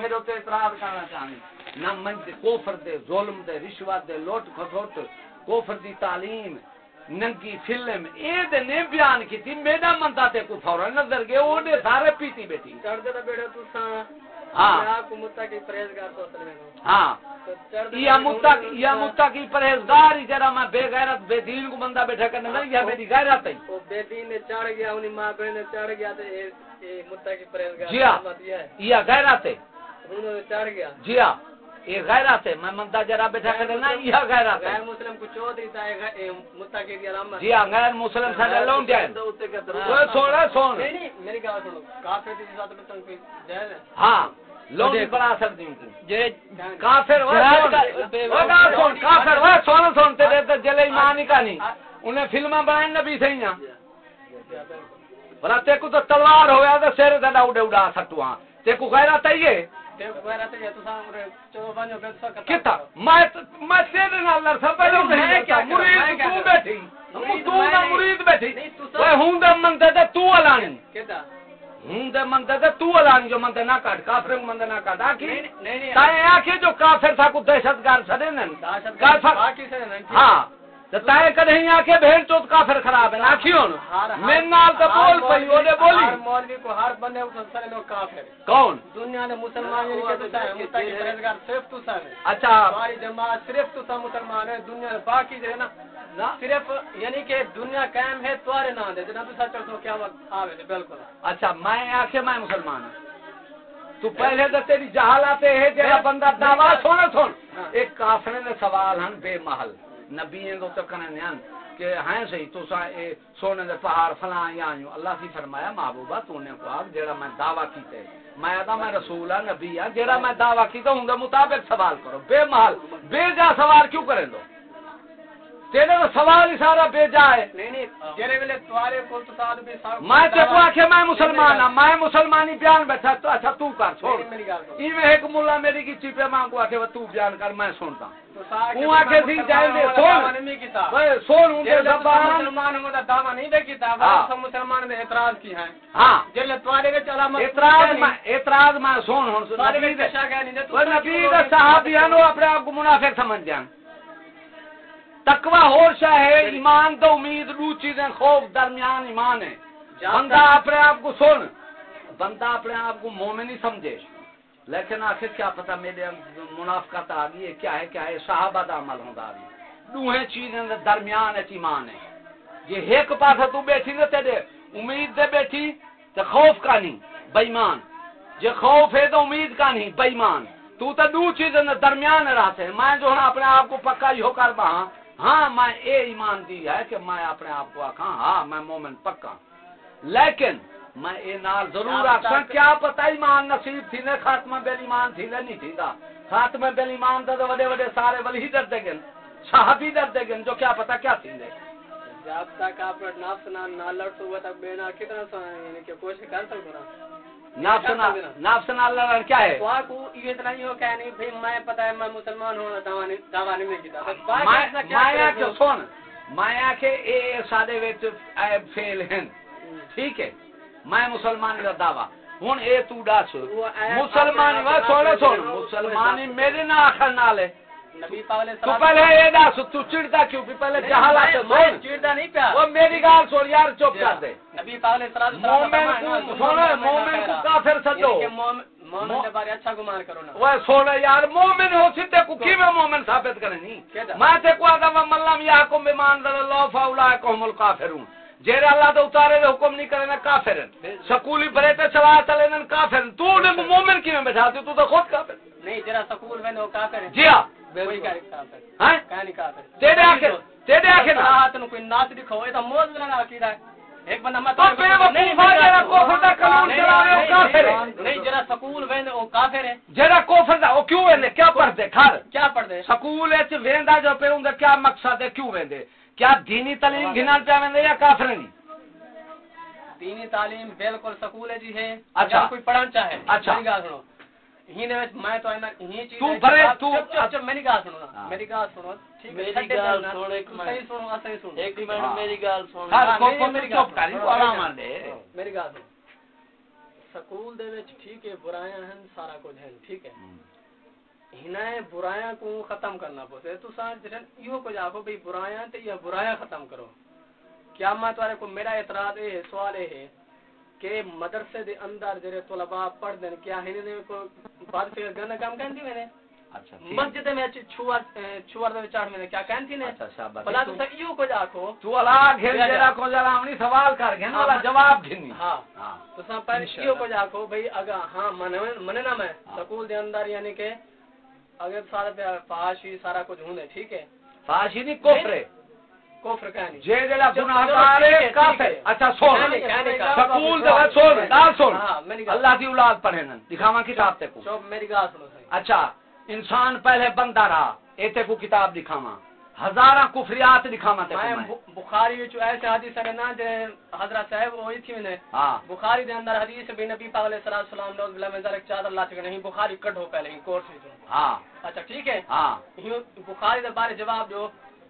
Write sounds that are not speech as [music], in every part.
میرے تے اعتراض کرنا چاہنی نہ من دے کوفر دے ظلم دے رشوت دے لوٹ کھسوٹ کوفر دی تعلیم ننگی فلم اے دے نے بیان کیتی میرا مندا تے کو فورن نظر گئے او دے سارے پیتی بیٹھی۔ چڑھ دے تو سا ہاں۔ کی پرہیزگار تو ہاں۔ یا متق یا متقی پرہیزگار ہی جرا میں بے غیرت بے دین کو بندہ بیٹھا کرنے لگا یا میری غیرت ہے۔ وہ بے دین نے چڑھ گیا انہی ماں بہن نے چڑھ گیا تے اے متا کی پرہیزگار جی ہاں۔ یا غیرت ہے۔ جی ہاں۔ یہ غیرت ہے۔ میں مندا جرا بیٹھا کرنے نا یہ غیرت ہے۔ غیر مسلم کو چو دیتا ہے متا کی علامت جی ہاں غیر مسلم سارے لون جائیں وہ سونا سون۔ نہیں نہیں میری گل سنو۔ کافر دی ذات میں تنگ کوئی جائز ہے؟ ہاں لوگ بھی بنا سکتی ہوں جی کافر وہ سن سن کافر وہ سن سن تیرے تے جلے ایمان ہی کا نہیں انہیں فلمیں بنائیں نبی سے ہی بلا تے کو تو تلوار ہویا تو سر تے اڑا سکتو ہاں تے کو غیرت ہے یہ۔ کتا؟ میں میں تیرے نال لڑ سا پہلے ہے کیا مرید تو بیٹھی۔ تو نہ مرید بیٹھی۔ وہ ہوں دے مندے تے تو علانی کتا ہوں دے مندے تے تو علانی جو مندے نہ کٹ کافر مندے نہ کٹ۔ آکی تائیں آکی جو کافر تھا کو دہشت سڑے نن؟ کافر ہاں۔ آکے بھیڑ چوت کافر خراب ہے ہون نال تو بول پئی اونے بولی۔ ہر مولوی کو ہر بندے کو سارے لوگ کافر۔ کون؟ دنیا نے مسلمان یعنی ہے متقی پرہیزگار صرف تو سارے اچھا۔ ہماری جماعت صرف تو سا مسلمان ہے دنیا باقی جو ہے نا صرف یعنی کہ دنیا قائم ہے توارے نہ دے جنا تو سچ تو کیا وقت آوے بالکل۔ اچھا میں آکھے میں مسلمان ہوں تو پہلے تو تیری جہالت ہے جڑا بندہ دعویٰ سونا سن ایک کافر نے سوال ہن بے محل۔ نبی دو تو کہنے ہیں کہ ہیں صحیح تو سا اے سونے دے پہاڑ فلاں یا یوں اللہ کی فرمایا محبوبہ تو نے کو آگ جیڑا میں دعویٰ کیتے میں آدھا میں رسول نبی ہاں جیڑا میں دعویٰ کیتا ہوں دے مطابق سوال کرو۔ بے محل، بے جا سوال کیوں کریں دو؟ تیرے سوال ہی سارا ہے۔ میں تے کو آکھے میں مسلمان ہاں میں مسلمانی بیان بیٹھا تو اچھا تو کر چھوڑ۔ میری ایک مولا کی چیپے ماں کو آکھے وہ تو بیان کر میں سنتا۔ تو سا ہوں آکھے سی جائے دے سن۔ نہیں کیتا۔ وہ سن ہوں دے جب زبان۔ مسلمان ہوں دا دعویٰ نہیں دے کیتا۔ وہ سب مسلمان نے اعتراض کی ہاں۔ جلے وچ علامت میں میں سن ہن نبی دے اپنے آپ کو منافق سمجھ جان۔ تقوی اور شاہ ہے ایمان تو امید دو چیزیں خوف درمیان ایمان ہے۔ بندہ اپنے آپ کو سن۔ بندہ اپنے آپ کو مومن ہی سمجھے۔ لیکن آخر کیا پتہ میرے منافقت آ گئی ہے کیا ہے کیا ہے۔ صحابہ دا عمل آ گئی دوہیں چیزیں درمیان ہے ایمان ہے۔ یہ ایک پاسا تو بیٹھی نہ تیرے امید دے بیٹھی تو خوف کا نہیں بےمان جے خوف ہے تو امید کا نہیں بےمان تو تو دو چیزیں درمیان رہتے ہیں۔ میں جو ہے اپنے آپ کو پکا ہی ہو کر بہا ہاں میں اے ایمان دی ہے کہ میں اپنے آپ کو آکھاں ہاں میں مومن پکا لیکن میں اے نال ضرور آکھاں کیا پتہ ایمان نصیب تھی نے خاتمہ بیل ایمان تھی نہیں تھی دا۔ خاتمہ بیل ایمان دا وڈے وڈے سارے ولی در دے گن صحابی دے گن جو کیا پتہ کیا تھی نے۔ جب تک آپ نہ نہ لڑ تو تک بے نہ کتنا سو یعنی کہ کوشش کر سکو نا نفس نہ نفس نہ لڑن کیا ہے؟ آپ کو یہ اتنا ہی ہو کہ نہیں بھئی میں پتہ ہے میں مسلمان ہوں کیتا بس باقی میں کیا میں کرے کہ سن میں کہ اے سادے وچ فیل ہیں ٹھیک ہے؟ میں مسلمان دا دعویٰ۔ ہن اے تو دس مسلمان وا میرے نہ آخر نال ہے۔ نبی پاک علیہ تو السلام پہلے اے دس تو چڑتا کیوں؟ بھی پہلے جہالت سن۔ چڑتا نہیں پیا۔ وہ میری گال سن یار چپ کر دے۔ نبی پاک علیہ السلام مومن کو سن مومن کو کافر سدو۔ مومن کے بارے اچھا گمان کرو نا۔ وہ سونا یار مومن ہو کو مومن ثابت کرے نہیں میں تے کو آدم ملم یا کو بیمان در اللہ الکافرون۔ جیرے اللہ دے اتارے دے حکم نہیں کرے نا کافر سکولی بھرے تے چلا چلے نا کافر تو نے مومن کی میں بیٹھا دی تو تو خود کافر نہیں جرا سکول میں وہ کافر ہے۔ جی ہاں۔ وہی کافر ہیں کہاں نہیں کافر۔ تیرے آخر تیرے آخر ہاتھ نو کوئی ناچ دکھو یہ تو موز بنا عقیدہ ہے۔ ایک بندہ بے وقوفا جڑا کوفر دا قانون چلا رہے ہو کافر ہے۔ نہیں جرا سکول وین وہ کافر ہے۔ جڑا کوفر دا او کیوں ویندے؟ کیا پڑھدے کھر کیا پڑھ دے سکول وچ ویندا جو پہ ہوندا کیا مقصد ہے؟ کیوں ویندے؟ کیا دینی تعلیم گھنال پہ ویندے یا کافر نہیں؟ دینی تعلیم بالکل سکول ہے جی ہے۔ اچھا۔ کوئی پڑھنا چاہے اچھا۔ میری گال سنو۔ ہی نے میں تو اینا ہی چیز تو بھرے تو- چپ میری گال سنو ہاں۔ میری سنو۔ ٹھیک ہے میری سن ایک منٹ۔ صحیح سنو صحیح سنو۔ ایک ہاں۔ منٹ میری گل سن ہر ہاں، کو نہیں، کو میری چپ آندے میری سکول دے وچ ٹھیک ہے برائیاں ہیں سارا کچھ ہے ٹھیک ہے۔ ہنے برائیاں کو ختم کرنا پوسے تو سان جن یو کو جاکو بھئی برائیاں تے یا برائیاں ختم کرو۔ کیا میں تمہارے کو میرا اعتراض ہے سوال ہے کہ مدرسے دے اندر جڑے طلباء پڑھ دین کیا ہنے دے کو بعد پھر گنا کام کہندی میں نے؟ اچھا مسجد میں چھوار چھوار دے چاڑ میں کیا کہندی نے؟ اچھا شاباش بلا تو یو کو جاکو تو الا گھن جڑا کو جڑا ہمنی سوال کر گھن والا جواب گھنی ہاں۔ ہاں۔ تو سا پر یو کو جاکو بھئی اگا ہاں من من نہ میں سکول دے اندر یعنی کہ اگر سارا پہ فحاشی سارا کچھ ہوندے ٹھیک ہے؟ فاشی نہیں کفر کفر کہانی جے جڑا گناہ کار ہے کافر۔ اچھا سن۔ سکول وچ سن دال سن۔ ہاں اللہ دی اولاد پڑھے نن۔ دکھاواں کتاب تے کو۔ میری گل سنو اچھا انسان پہلے بندہ رہا۔ ایتے کو کتاب دکھاواں۔ ہزاراں کفریات دکھاواں تے میں میں۔ بخ- بخاری وچ ایسے حدیث ہے نا جے حضرت صاحب وہی تھی میں ہاں۔ بخاری دے اندر حدیث بھی نبی پاک علیہ الصلوۃ والسلام نوز باللہ من ذلک چادر اللہ چکے نہیں بخاری کڈھو پہلے کورس وچ ہاں۔ اچھا ٹھیک ہے۔ ہاں۔ بخاری دے بارے جواب جو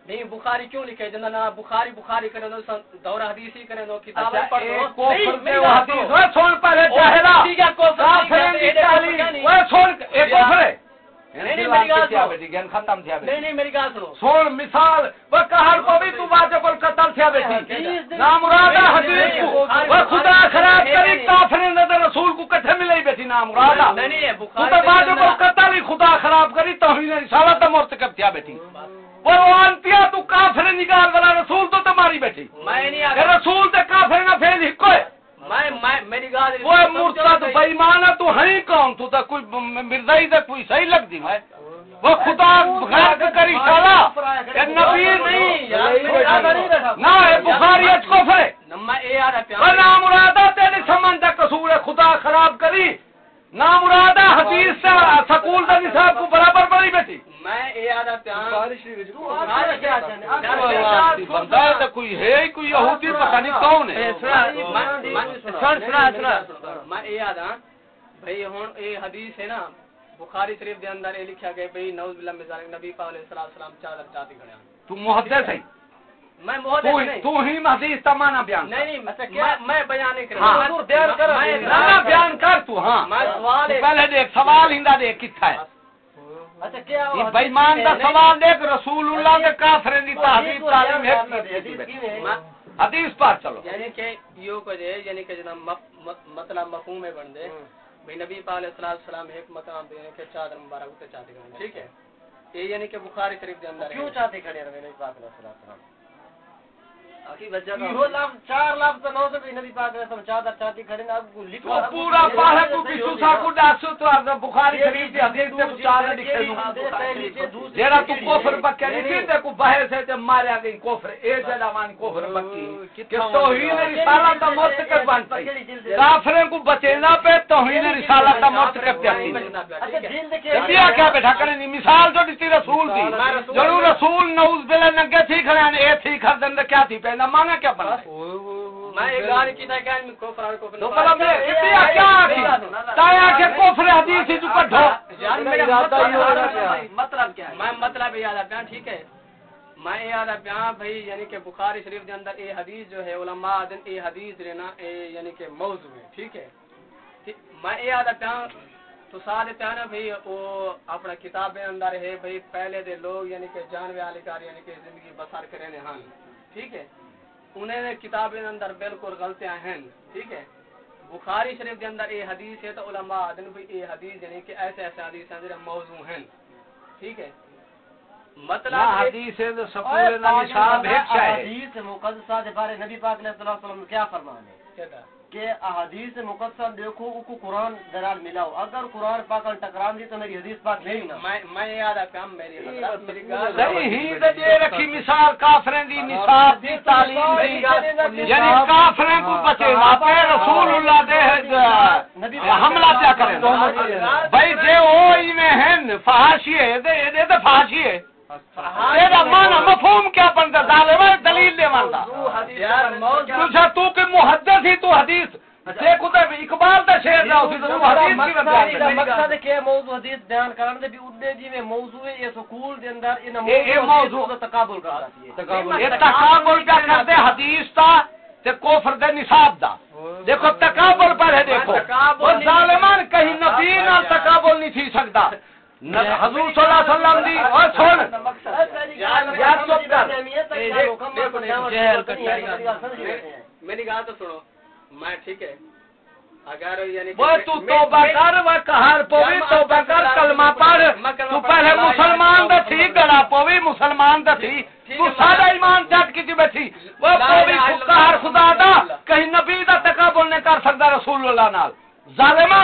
نہیں بخاری کیوں لکھے؟ جنہ نا بخاری بخاری کرے دو دورہ حدیث ہی کرے دو کتاب اچھا پڑھ ایک دو نہیں، دے وہ حدیث۔ وہ سن پہلے جاہلا ٹھیک ہے، دی تعلیم۔ نہیں۔ وہ سن ایک یا- کفر ہے۔ نہیں، نہیں، گن ختم تھیا نہیں بیٹی نہیں میری گال سنو۔ سن مثال وہ کہر کو بھی تو واجب القتل تھیا بیٹی نامرادہ حدیث کو وہ خدا خراب کری کافرین دے رسول کو کٹھے ملے بیٹی نامرادہ نہیں نہیں تو بخاری تو واجب القتل ہی خدا خراب کری توہین رسالت مرتکب تھیا بیٹی وہ وانتیا تو کافر نگار والا رسول تو تمہاری بیٹی میں نہیں کہ آگا رسول تے کافر نہ پھیل ہی کوئی میں میں میری گال وہ مرتد بےمان ہے تو ہے کون تو تے کوئی مرزائی تے کوئی صحیح لگ دی میں۔ وہ خدا غرق کری سالا کہ نبی نہیں۔ نہ ہے بخاری اچ کفر ہے نما اے آ سمن دا قصور ہے، خدا خراب کری۔ نامرادہ حدیث سے سکول دا نصاب کو برابر بڑی بیٹی۔ میں اے آ رہا پیار بندہ ہے تے کوئی ہے، کوئی یہودی، پتہ نہیں کون ہے۔ میں اے آ بھئی ہن اے حدیث ہے نا بخاری شریف دے اندر اے لکھا گیا بھئی نعوذ باللہ من ذالک نبی پاک علیہ الصلوۃ والسلام چادر چاتی کھڑے ہیں۔ تو محدث ہے میں محدث ہی نہیں۔ تو ہی حدیث کا معنی بیان نہیں نہیں میں- میں بیان نہیں کر ہاں۔ بیان کر۔ نہ بیان کر تو ہاں۔ میں سوال پہلے دیکھ سوال ہندا دیکھ کتھا ہے۔ اچھا کیا بےمان دا سوال دیکھ رسول اللہ دی تعلیم ہے۔ حدیث چلو۔ یعنی کہ یو کو یعنی کہ جنا مطلب مفہوم ہے بن بھائی نبی پاک علیہ السلام والسلام ایک مطلب دے کہ چادر مبارک تے چاہتے ہیں ٹھیک ہے؟ یہ یعنی کہ بخاری شریف کے اندر کیوں چاہتے کھڑے نبی پاک علیہ السلام لفظ چار لفظ نو بھی نبی پاک چاہتی کھڑے اب لکھو تو پورا کو کسو سا کو داسو تو از بخاری شریف دی حدیث تے چار لکھے نو۔ جیڑا تو کفر بکے نہیں تے کو بہر سے تے ماریا گئی کفر۔ اے جڑا وان کفر بکی کہ توہین رسالت دا مرتکب بن پئی کافروں کو بچینا پہ توہین رسالت دا مرتکب تے اچھا دین کیا کیا بیٹھا کرے نہیں مثال جو دیتی رسول تھی جڑو رسول نوز بلا نگے تھی کھڑے اے تھی کھڑ دن کیا تھی؟ پہنا مانا کیا بنا میں ایک کہ اور تو مطلب یہ کیا کیا آخی تایا کہ کفر حدیث ہی جو کٹھو یار میرا مطلب کیا؟ ہے؟ میں مطلب یہ یاد آ ٹھیک ہے۔ میں یہ یاد آ بھائی یعنی کہ بخاری شریف اندر یہ حدیث جو ہے علماء دن یہ حدیث رہنا یعنی کہ موضوع ہے ٹھیک ہے۔ میں یہ یاد آ تو سارے پیانا بھائی وہ اپنا کتابیں اندر ہے بھائی پہلے دے لوگ یعنی کہ جانوے والی کار یعنی کہ زندگی بسر کرے ہاں ٹھیک ہے۔ انہیں نے کتابیں اندر بالکل غلطیاں ہیں۔ ٹھیک ہے؟ بخاری شریف کے اندر یہ حدیث ہے تو علماء دن بھی یہ حدیث یعنی کہ ایسے ایسے حدیث ہیں موضوع ہیں۔ ٹھیک ہے؟ مطلب حدیث ہے تو سکول نہ نصاب ایک ہے احادیث مقدسہ کے بارے نبی پاک علیہ الصلوۃ والسلام کیا فرمان ہے کہتا کہ احادیث مقدسہ دیکھو او کو قرآن درال ملاؤ۔ اگر قرآن پاک ان ٹکرام دی تو میری حدیث پاک نہیں نا میں میں یاد آ کام میری حضرت میری صحیح ہی تے دے رکھی مثال کافریں دی نصاب دی تعلیم دی یعنی کافریں کو بچے نا پہ رسول اللہ دے حملہ کیا کریں۔ بھائی جے او ہی میں ہیں فحاشی ہے دے دے تے فحاشی ہے۔ مفہوم کیا بنتا؟ ظالم دلیل دے تجھا تو کہ محدث ہی تو حدیث۔ دیکھو تے اقبال دا شعر دا اسی تو حدیث کی بیان مقصد کرے مقصد کہ موضوع حدیث بیان کرن دے بھی اودے جی میں موضوع ہے یہ سکول دے اندر ان اے- اے موضوع- موضوع دا تقابل کرتا ہے۔ یہ تقابل کیا کرتے؟ حدیث تا تے کوفر دے نصاب دا۔ دیکھو تقابل پر ہے دیکھو۔ ظالمان کہیں نبی تقابل نہیں تھی سکتا۔ حضور صلی اللہ علیہ وسلم دی اور سن یا چپ کر میری گال تو سنو میں ٹھیک ہے یعنی وہ تو توبہ کر وہ کہار پوی توبہ کر کلمہ پڑھ تو پہلے مسلمان دا تھی گڑا پوی مسلمان دا تھی تو سارا ایمان چٹ کی بیٹھی وہ پوی کہار خدا دا کہیں نبی دا تقابل نہیں کر سکتا رسول اللہ نال ظالمہ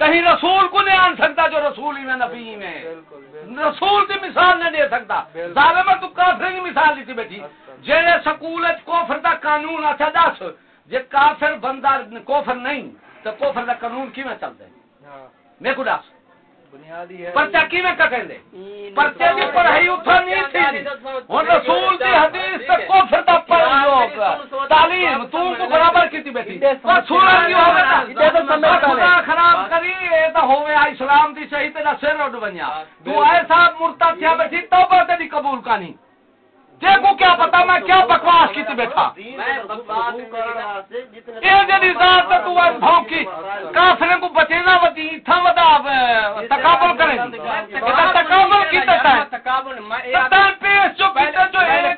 کہیں رسول کو نہیں آن سکتا جو رسول ہی میں نبی میں۔ رسول کی مثال نہیں دے سکتا۔ ظالمہ تو کافر کی مثال دیتی بیٹھی۔ جیڑے سکول کوفر دا قانون اچھا دس۔ جی کافر بندہ کوفر نہیں تو کوفر کا قانون کی میں چلتا ہے؟ ہاں۔ میں کو دس۔ پرچا کی میں کہیں دے پرچے دی پڑھائی اتھا نہیں تھی ہن رسول دی حدیث تے کوفر دا پڑھ لوگ تعلیم تو کو برابر کیتی بیٹھی پر سونا کی ہو گیا تے تو سمجھ خدا خراب کری اے تا ہوے اسلام دی صحیح تے سر تو اے صاحب مرتد تھیا بیٹھی توبہ تے دی قبول کانی دیکھو کیا پتا میں کیا بکواس کی بیٹھا۔ کافر کو بچے نہ بچی تھا ودا تقابل کرے تقابل کی جو جو ہے۔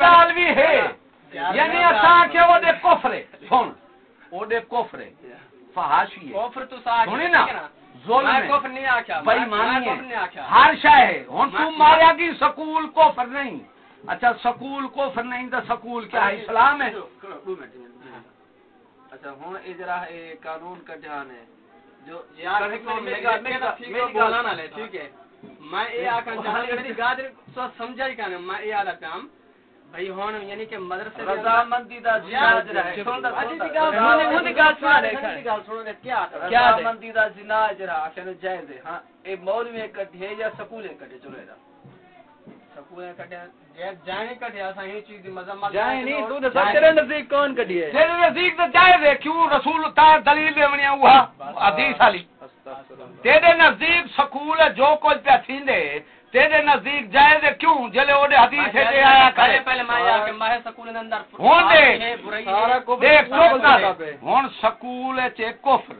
یعنی اساں کہ وہ دے کفر سن وہ دے کفر فحاشی ہے۔ کفر تو سنی نا؟ ظلم ہے۔ بے ایمانی ہے۔ ہر شے ہے۔ ہن تو ماریا کی سکول کفر نہیں۔ اچھا سکول کوفر نہیں تو سکول کیا ہے؟ اسلام ہے؟ اچھا ہوں اجرا قانون کا دھیان ہے۔ جو ٹھیک ہے۔ میں یہ آخر سمجھا ہی کہنا میں یہ آدھا کام بھائی ہون یعنی کہ مدرسے رضامندی دا زنا رہے کیا رضامندی دا زنا اجرا آخر جائز ہے۔ ہاں اے مولوی کٹھے یا سکول کٹھے؟ چلے دا سکول کٹھے جائیں کٹیا سا یہ چیز مذمت جائیں نہیں تو تیرے نزدیک کون کٹی ہے؟ تیرے نزدیک تو جائز ہے کیوں رسول تا دلیل دے ونیا ہوا حدیث والی۔ تیرے نزدیک سکول جو کچھ پہ تھیندے تیرے نزدیک جائز کیوں؟ جلے اوڈے حدیث ہے دے آیا کرے۔ پہلے میں آیا کہ ماہ سکول دے اندر ہون دے۔ دیکھ چوک کر۔ ہون سکول چ کفر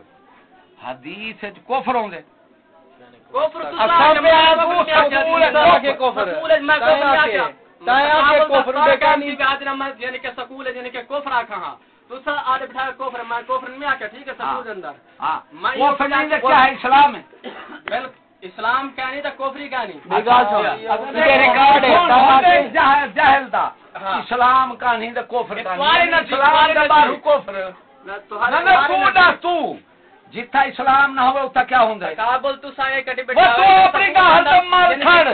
حدیث وچ کفر ہوندے تو سکول اسلام کیا نہیں کوفری کا نہیں اسلام کا نہیں کوفر جتھا اسلام نہ ہوے اوتھا کیا ہوندا ہے؟ کابل تو سائے کٹی بیٹھا تو اپنی گل تے مار کھڑ۔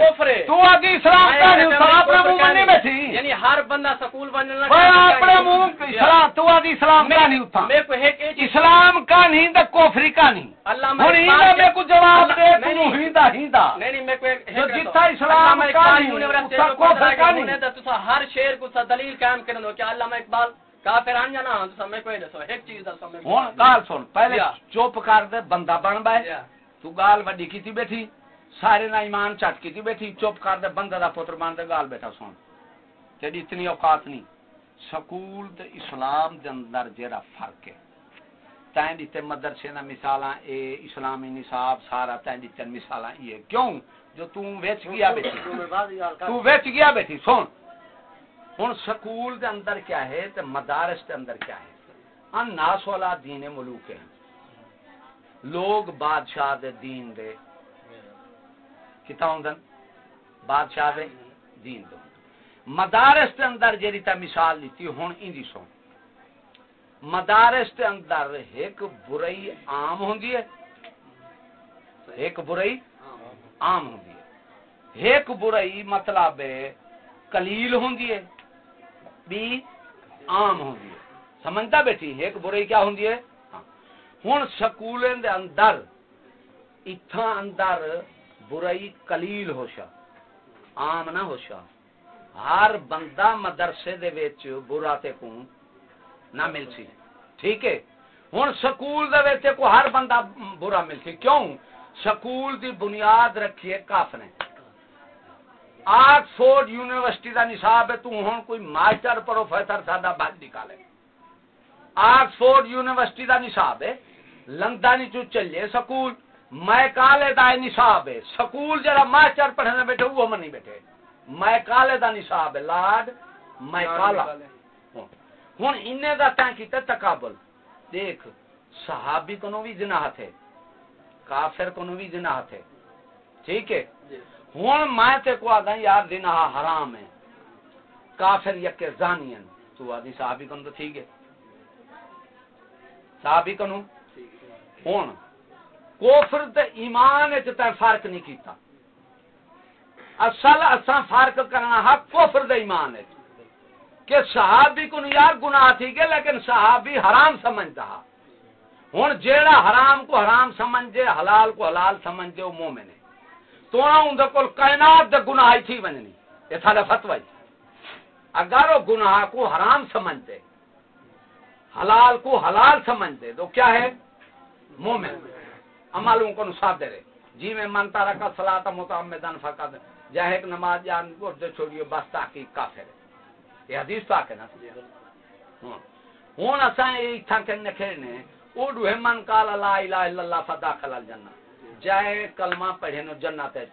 تو اگے اسلام کا نہیں تو اپنا منہ نہیں بیٹھی۔ یعنی ہر بندہ سکول بننا وہ اپنا منہ اسلام تو اگے اسلام کا نہیں اوتھا میں کو ایک اسلام کا نہیں تے کفر کا نہیں۔ اللہ میں ہن میں کو جواب دے تو ہیندا ہیندا۔ نہیں نہیں میں کو جو جتھا اسلام کا نہیں اوتھا کفر کا نہیں۔ تو ہر شعر کو دلیل قائم کرن کہ علامہ اقبال کافران یا نہ سمے کوئی دسو ایک چیز دسو میں ہن گال سن پہلے چپ کر دے بندہ بن بائے تو گال وڈی کیتی بیٹھی سارے نہ ایمان چٹ کیتی بیٹھی چپ کر دے بندہ دا پتر بن دے گال بیٹھا سن۔ تیری اتنی اوقات نہیں۔ سکول تے اسلام دے اندر جیڑا فرق ہے تائیں دیتے مدرسے نہ مثالاں اے اسلامی نصاب سارا تائیں دیتے مثالاں یہ کیوں؟ جو تو ویچ گیا بیٹھی۔ تو ویچ گیا بیٹھی سن۔ ہوں سکول دے اندر کیا ہے تے مدارس دے اندر کیا ہے؟ ان ناس والا دین ملوک ہیں۔ لوگ بادشاہ دے دین دے۔ کتا ہوں بادشاہ دے دین دے۔ مدارس دے اندر جیری تا مثال لیتی ہوں ان سو مدارس دے اندر ایک برائی عام ہوں ہے۔ ایک برائی عام ہوں ہے۔ ایک برائی مطلب کلیل ہوں ہے۔ بھی عام ہوں ہے سمجھتا بیٹھی ایک برائی کیا ہوں ہے ہوں سکول دے اندر اتھا اندر برائی کلیل ہو شا عام نہ ہو شا ہر بندہ مدرسے دے ویچ برا تے کو نہ مل سی ٹھیک ہے۔ ہوں سکول دے ویچ کو ہر بندہ برا مل سی کیوں؟ سکول دی بنیاد رکھیے کافر نے۔ آکسفورڈ یونیورسٹی کا نصاب ہے تو ہوں کوئی ماسٹر پروفیسر سادہ بات نکالے۔ آکسفورڈ یونیورسٹی دا نصاب ہے لندن چو چلے سکول۔ میں کالے دا نصاب ہے۔ سکول جڑا ماسٹر پڑھنے بیٹھے وہ منی بیٹھے۔ میں کالے دا نصاب ہے لاڈ میں کالا۔ ہوں۔ انہیں دا تین کیتا تقابل۔ دیکھ صحابی کو بھی جناح تھے کافر کو بھی جناح تھے۔ ٹھیک ہے؟ جی۔ ہوں میں تے کو آدھا یار جناح حرام ہے کافر یک زانین تو آدھی صحابی کو تو ٹھیک ہے۔ صحابی کو ہوں۔ کوفر تے ایمان تے فرق نہیں کیتا۔ اصل اساں فرق کرنا حق کوفر دے ایمان ہے کہ صحابی کو یار گناہ تھی گئے، لیکن صحابی حرام سمجھتا ہوں، جیڑا حرام کو حرام سمجھے، حلال کو حلال سمجھے، وہ مومن ہے۔ تو اندر کول کائنات دے گناہ ہی تھی ونجنی، یہ سارا فتوا اگر وہ گناہ کو حرام سمجھتے، حلال کو حلال سمجھتے، تو کیا ہے؟ مومن۔ عملوں کو نصاب دے رہے۔ جی میں منتا رکھا سلا تھا متعمدن فقط۔ جہے ایک نماز جان گردے چھوڑیے، بس تحقیق کافر ہے۔ یہ حدیث پاک ہے نا۔ ہاں۔ ہوں اساں یہ تھا کہ نکھڑنے او دوے من قال لا الہ الا اللہ، فداخل الجنہ۔ جائے کلمہ پڑھے نو جنت ہے۔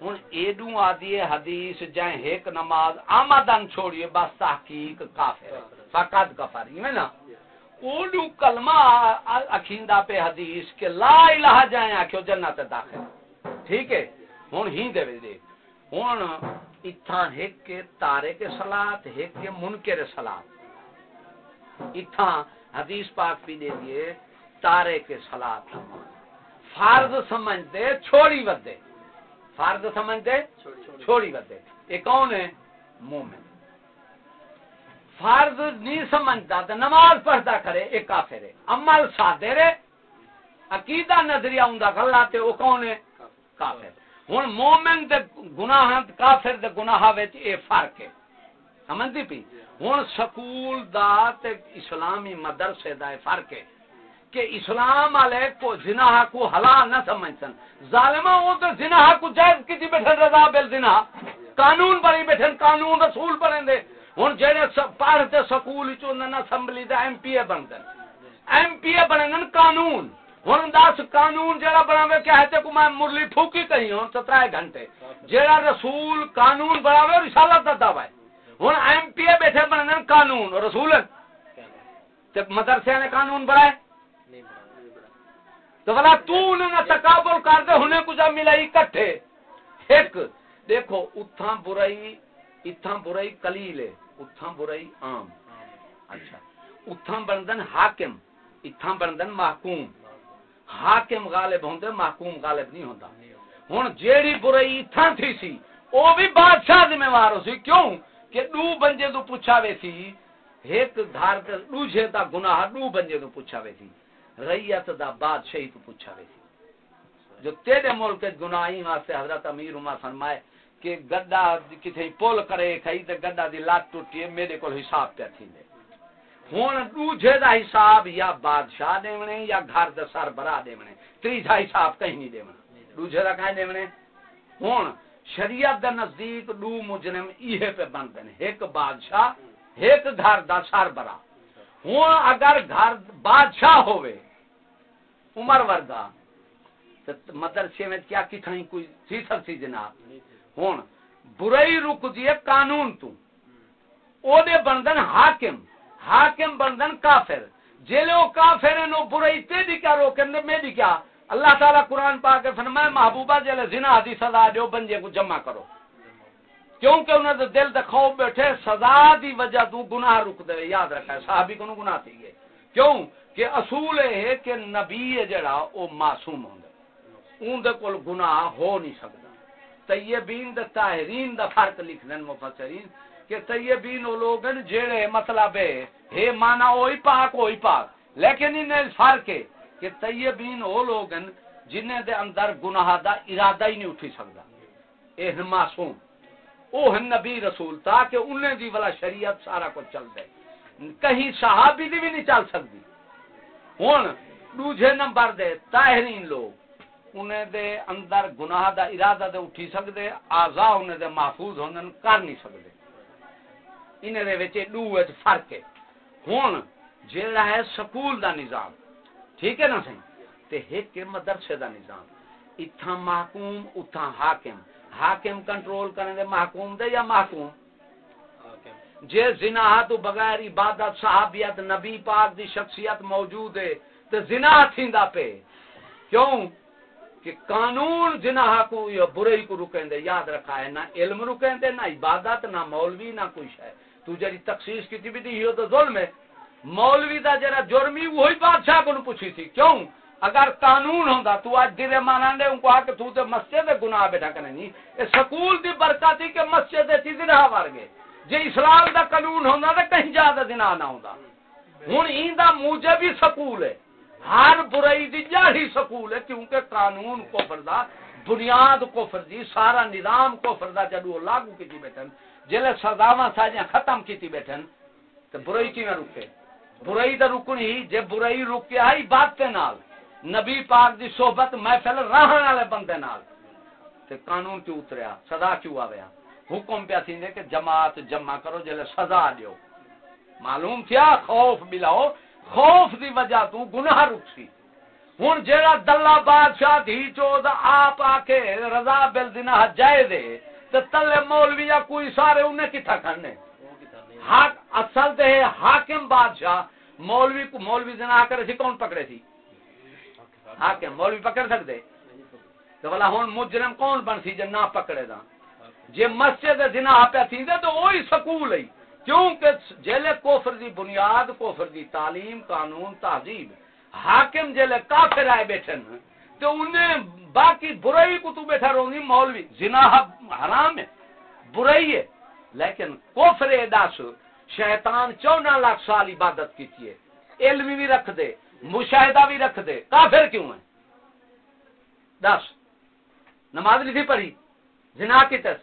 ہن ایڈو آدی حدیث جائے ایک نماز آمدن چھوڑیے، بس تحقیق کافر فقط کفر یہ نا؟ اوڈو کلمہ اکھیندا پہ حدیث کہ لا الہ جائے آکھو جنت داخل۔ ٹھیک ہے؟ ہن ہی دے دے ہن اتھا ایک کے تارے کے صلات ایک کے منکر صلات۔ اتھا حدیث پاک بھی دے دیے تارے کے صلات۔ نماز فرض سمجھتے چھوڑی ودے۔ فرض سمجھتے چھوڑی ودے۔ یہ کون ہے؟ مومن۔ فرض نہیں سمجھتا تو نماز پڑھتا کرے ایک کافر ہے۔ عمل سادے رے عقیدہ نظریہ ہوں غلط تے وہ کون ہے؟ کافر۔ ہن مومن دے گناہ کافر دے گناہ وچ اے فرق ہے۔ سمجھدی پی؟ ہن سکول دا تے اسلامی مدرسے دا اے فرق ہے۔ کہ اسلام والے کو زنا کو حلال نہ سمجھن ظالما وہ تو زنا کو جائز کیتی بیٹھے رضا بل زنا۔ قانون بڑی بیٹھے قانون رسول پڑھیں دے ہوں جہے پڑھتے سکول اسمبلی دا ایم پی اے بنتے ایم پی اے بنے قانون۔ ہوں دس قانون جہاں بنا کیا ہے کو میں مرلی پھوکی کہیں ہوں سترہ گھنٹے۔ جہاں رسول قانون بنا رسالت کا دعوی ہوں ایم پی اے بیٹھے بنے قانون رسول مدرسے نے قانون بنائے۔ تو بلا تنا تقابل کر دے ہنے کچھ ملائی کٹھے؟ ایک، دیکھو اتھا برائی اتھا برائی کلیل ہے، اتھاں برائی عام۔ اچھا اتھاں بندن حاکم، اتھاں بندن محکوم۔ حاکم غالب ہوندے، محکوم غالب نہیں ہوندا۔ ہن جیڑی برائی اتھاں تھی سی، او بھی بادشاہ ذمہ وار ہو سی۔ کیوں؟ کہ دو بنجے تو پوچھا وے سی، ایک دھار تے دوجے دا گناہ دو بنجے تو پوچھا وے سی۔ ریت دا بادشاہی تو پوچھا وے سی جو تیرے ملک گناہی واسطے حضرت امیر عمر فرمائے کہ گڈا کسی پول کرے کھائی تے گڈا دی لات ٹوٹی ہے، میرے کو حساب پہ تھی۔ ہوں دوجے دا حساب یا بادشاہ دیونے یا گھر دا سر برا دیونے، تیجا حساب کہیں نہیں دیونا۔ دوجے دا کہیں دیونے؟ ہوں شریعت دا نزدیک دو مجرم ایہے پہ بندے ہیں ایک بادشاہ، ایک گھر دا سر برا ہوں اگر گھر بادشاہ ہوئے، عمر ورگا، تو مدرسے میں کیا کتھائیں کوئی سی سکتی جناب؟ ہوں، برائی رک جی قانون تو۔ او دے بندن حاکم حاکم بندن کافر۔ جیلے او کافر نو برائی تے دی کیا روکن دے میں دی کیا؟ اللہ تعالی قرآن پاک فرمائے، محبوبہ جیلے زنا دی سزا دیو بنجے کو جمع کرو۔ کیونکہ انہوں نے دل دے خوف بیٹھے، سزا دی وجہ تو گناہ رک دے، یاد رکھا ہے صحابی کو گناہ تھی گئے؟ کیوں؟ کہ اصول یہ ہے کہ نبی جڑا، او معصوم ہوں اون دے کول گناہ ہو نہیں سکتا۔ طیبین دا طاہرین دا فرق لکھ دین مفسرین کہ طیبین وہ لوگ ہیں جڑے مطلب ہے ہے مانا وہی پاک وہی پاک۔ لیکن انہیں فرق ہے کہ طیبین وہ لوگ ہیں جنہیں دے اندر گناہ دا ارادہ ہی نہیں اٹھی سکتا۔ اے معصوم۔ او ہیں نبی رسول، تاکہ انہیں دی والا شریعت سارا کچھ چل دے۔ کہیں صحابی دی بھی نہیں چل سکتی۔ ہوں دوجے نمبر دے طاہرین لوگ، انہیں دے اندر گناہ دا ارادہ دے اٹھی سکدے، آزا انہیں دے محفوظ ہونے کر نہیں سکدے۔ انہیں دے وچے دو وچ فرق ہے۔ ہون جیڑا ہے سکول دا نظام، ٹھیک ہے نا سی تے ایک مدرسے دا نظام۔ اتھا محکوم اتھا حاکم۔ حاکم کنٹرول کرنے دے محکوم دے یا محکوم؟ جے زنا تو بغیر عبادت صحابیت نبی پاک دی شخصیت موجود ہے تے زنا تھیندا پہ کیوں؟ کہ قانون جناح کو یا برائی کو رکیں دے یاد رکھا ہے نہ علم رکیں دے نہ عبادت نہ مولوی نہ کوئی ہے تو جڑی تخصیص کی بھی دی تو ظلم ہے۔ مولوی دا جڑا جرمی وہی بادشاہ کو پوچھی تھی۔ کیوں؟ اگر قانون ہوندا تو اج دے مانندے ان کو آ کے تو تے مسجد دے گناہ بیٹھا کرے نہیں اے سکول دی برکت تھی کہ مسجد تے زنا وار گئے۔ جے اسلام دا قانون ہوندا تے کہیں زیادہ زنا نہ ہوندا۔ ہن ایندا موجب ہی سکول ہے۔ ہر برائی دی جاہی سکول ہے، کیونکہ قانون کفر دا، بنیاد کفر دی، سارا نظام کفر دا جدو لاگو کیتی بیٹھن، جلے سزاواں ساجا ختم کیتی بیٹھن، تے برائی کیویں رکے؟ برائی دا رکن ہی، جے برائی رکے ہی بات تے نال۔ نبی پاک دی صحبت محفل رہن والے بندے نال۔ تے قانون کیوں اتریا؟ سزا کیوں آویا حکم پیا تھی کہ جماعت جمع کرو، جلے سزا دیو۔ معلوم تھیا خوف بلاؤ خوف دی وجہ تو گناہ رکسی۔ ہوں جیڑا دلہ بادشاہ دھی چود آپ آ کے رضا بل دینا جائے دے تو تلے مولوی یا کوئی سارے انہیں کتھا کرنے اصل تے حاکم بادشاہ۔ مولوی کو مولوی دینا کرے تھی کون پکڑے تھی حاکم، مولوی پکڑ سکتے؟ تو بلا ہوں مجرم کون بن سی جے نہ پکڑے دا؟ جے مسجد دنا پہ تھی تو وہی سکول ہے۔ کیونکہ جیلے کوفر دی بنیاد کوفر دی تعلیم، قانون، تہذیب، حاکم جیلے کافر آئے بیٹھن۔ تو انہیں باقی برائی کو تو بیٹھا رہوں مولوی، زنا حرام ہے، برائی ہے۔ لیکن کوفر دس شیطان چودہ لاکھ سال عبادت کی تھی علم بھی رکھ دے۔ مشاہدہ بھی رکھ دے۔ کافر کیوں ہے دس۔ نماز نہیں تھی پڑھی، زنا کی تس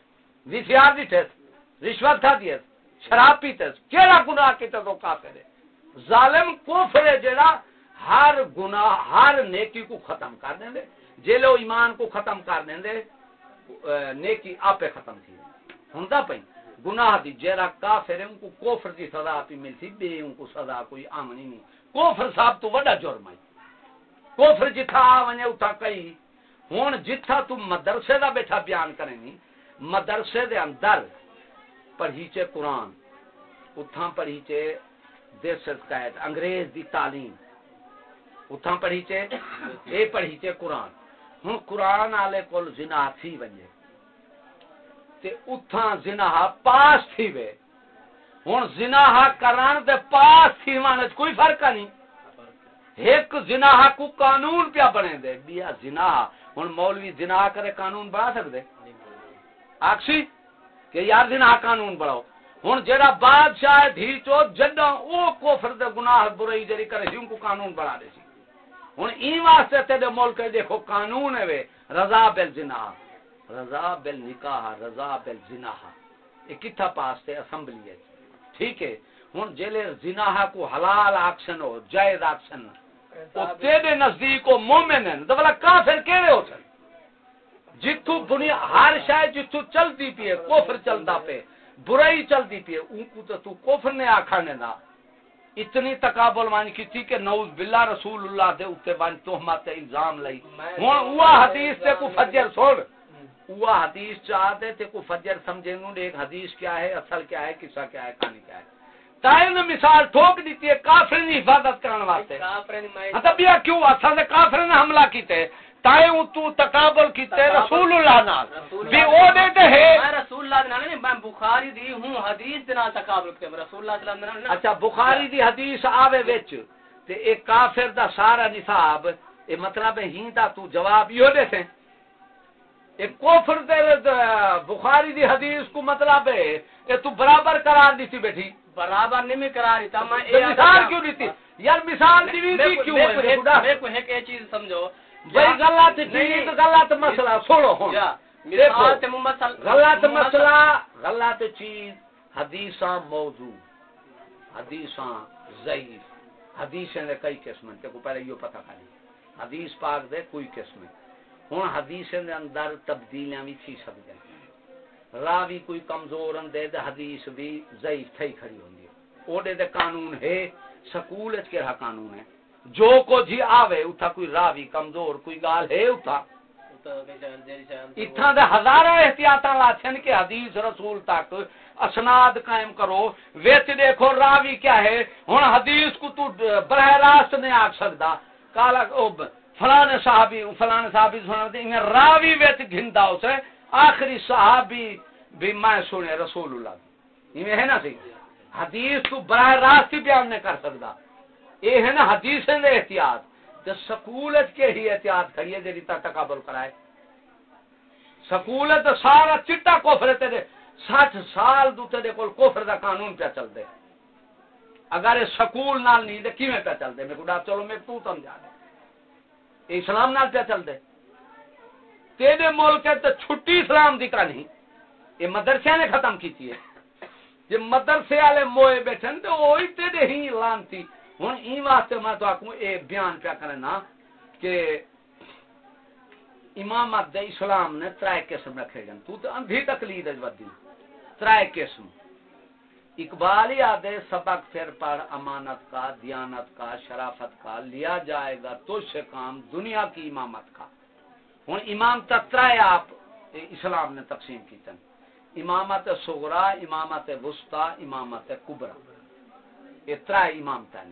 وی آر دی ٹیسٹ، رشوت تھا دی شراب پیتے کیڑا گناہ کیتے تو کافر ہے؟ ظالم کفر ہے جڑا ہر گناہ، ہر نیکی کو ختم کر دیں دے۔ جیلو ایمان کو ختم کر دیں دے نیکی آپ ختم تھی۔ ہوندا پئی گناہ دی جیرا کافر ہے، ان کو کفر دی سزا پی ملتی، بے ان کو سزا کوئی آمنی نہیں۔ کفر صاحب تو وڈا جرم ہے۔ کفر جتھا آ ونجے اٹھا کئی۔ ہن جتھا تم مدرسے دا بیٹھا بیان کریں مدرسے دے اندر پڑھیچے قرآن، اتھاں پڑھیچے دیس قید، انگریز دی تعلیم۔ اتھاں پڑھیچے، اے پڑھیچے قرآن۔ ہن قرآن والے کول زنا تھی ونجے تے اتھاں زنا پاس تھی وے۔ ہن زنا کران تے پاس تھی کوئی فرق نہیں۔ ایک زنا کو قانون پیا بنے دے بیا زنا ہن مولوی زنا کرے قانون بنا سکدے؟ آکسی کہ یار دن قانون بڑھاؤ ہوں جہاں بادشاہ دھی چو جڈا او کوفر دے گناہ برائی جری کرے سی، ان کو قانون بڑھا دے سی۔ ہوں این واسطے تیرے ملک دیکھو قانون ہے وے، رضا بل جنا رضا بل نکاح، رضا بل جنا یہ کتھا پاس تے اسمبلی ہے ٹھیک ہے۔ ہوں جیلے جناح کو حلال آکشن ہو جائز آکشن تیرے نزدیک کو مومن ہے تو بلا کافر کہڑے ہو سن؟ جتو بنیا ہر شاید جتو چلتی پی ہے کوفر چلتا پہ برائی چلتی پی ہے ان کو تو تو کوفر نے آکھا نے نا۔ اتنی تقابل مانی کی تھی کہ نعوذ باللہ رسول اللہ دے اتے بانی تہمت الزام لئی۔ ہوں ہوا حدیث تے کو فجر سوڑ ہوا حدیث چاہتے تے کو فجر سمجھیں گے ایک حدیث کیا ہے اصل کیا ہے قصہ کیا ہے کہانی کیا ہے۔ تائن مثال ٹھوک دیتی ہے کافر نے حفاظت کرنے واسطے۔ کافر نے کیوں اصل سے کافر نے حملہ کیتے؟ تائیں تو تقابل کیتے رسول اللہ نال۔ بھی او دے تے ہے میں رسول اللہ نال نہیں میں بخاری دی ہوں حدیث دے نال تقابل کیتے رسول اللہ صلی اللہ علیہ وسلم اچھا بخاری دی حدیث آوے وچ تے ایک کافر دا سارا نصاب اے مطلب ہے ہی دا تو جواب یو دے سے ایک دے بخاری دی حدیث کو مطلب ہے کہ تو برابر قرار دیتی بیٹھی۔ برابر نہیں میں قرار دیتا میں مثال کیوں دیتی؟ یار مثال دی کیوں ہے؟ میں کو ایک چیز سمجھو۔ بھائی غلط چیز غلط مسئلہ سوڑو ہوں غلط مسئلہ غلط چیز حدیثاں موضوع۔ حدیثاں ضعیف۔ حدیثیں دے کئی قسم تے کو پہلے یہ پتہ کری حدیث پاک دے کوئی قسم ہوں حدیثیں دے اندر تبدیلیاں بھی تھی سکتے ہیں راوی کوئی کمزور اندے دے حدیث بھی ضعیف تھی کھڑی ہوندی ہے۔ اوڑے دے قانون ہے، سکول کے قانون ہے؟ جو کو جی آوے اتھا کوئی راوی کمزور، کوئی گال ہے اتھا اتھا دے ہزارہ احتیاطاں لاتھن کے حدیث رسول تک اسناد قائم کرو۔ ویچ دیکھو راوی کیا ہے؟ ہن حدیث کو تو براہ راست نہیں آ سکدا۔ کالا فلانے صحابی فلانے صحابی سنا دے راوی ویچ گھندا اسے آخری صحابی بھی میں سنے رسول اللہ یہ ہے نا سی؟ حدیث تو براہ راست بیان نہیں کر سکتا یہ ہے نا حدیث نے احتیاط۔ جو سکول کے ہی احتیاط کریے جی تقابل کرائے؟ سکول سارا چٹا کوفر تیرے سٹھ سال دو تیرے کول کوفر دا قانون پہ چل دے اگر سکول نال نہیں دے کیویں پہ چل دے میں کو ڈا چلو میں تو سمجھا دے۔ اسلام نال پہ چل دے تیرے ملک تے چھٹی اسلام دی نہیں یہ مدرسے نے ختم کی ہے۔ جی مدرسے والے موئے بیٹھے تو وہی تیرے ہی لانتی۔ ہوں این واسطے میں تو آکوں اے بیان پیا کرنا کہ امامت دے اسلام نے ترائے قسم رکھے گن تو تو اندھی تقلید ہے ودی۔ ترائے قسم۔ اقبال ہی آدھے، سبق پھر پر امانت کا، دیانت کا، شرافت کا، لیا جائے گا تو سے کام دنیا کی امامت کا۔ ہوں امام ترائے آپ اسلام نے تقسیم کی تن۔ امامت سغرا امامت وسطا امامت کبرا۔ یہ ترائے امام تین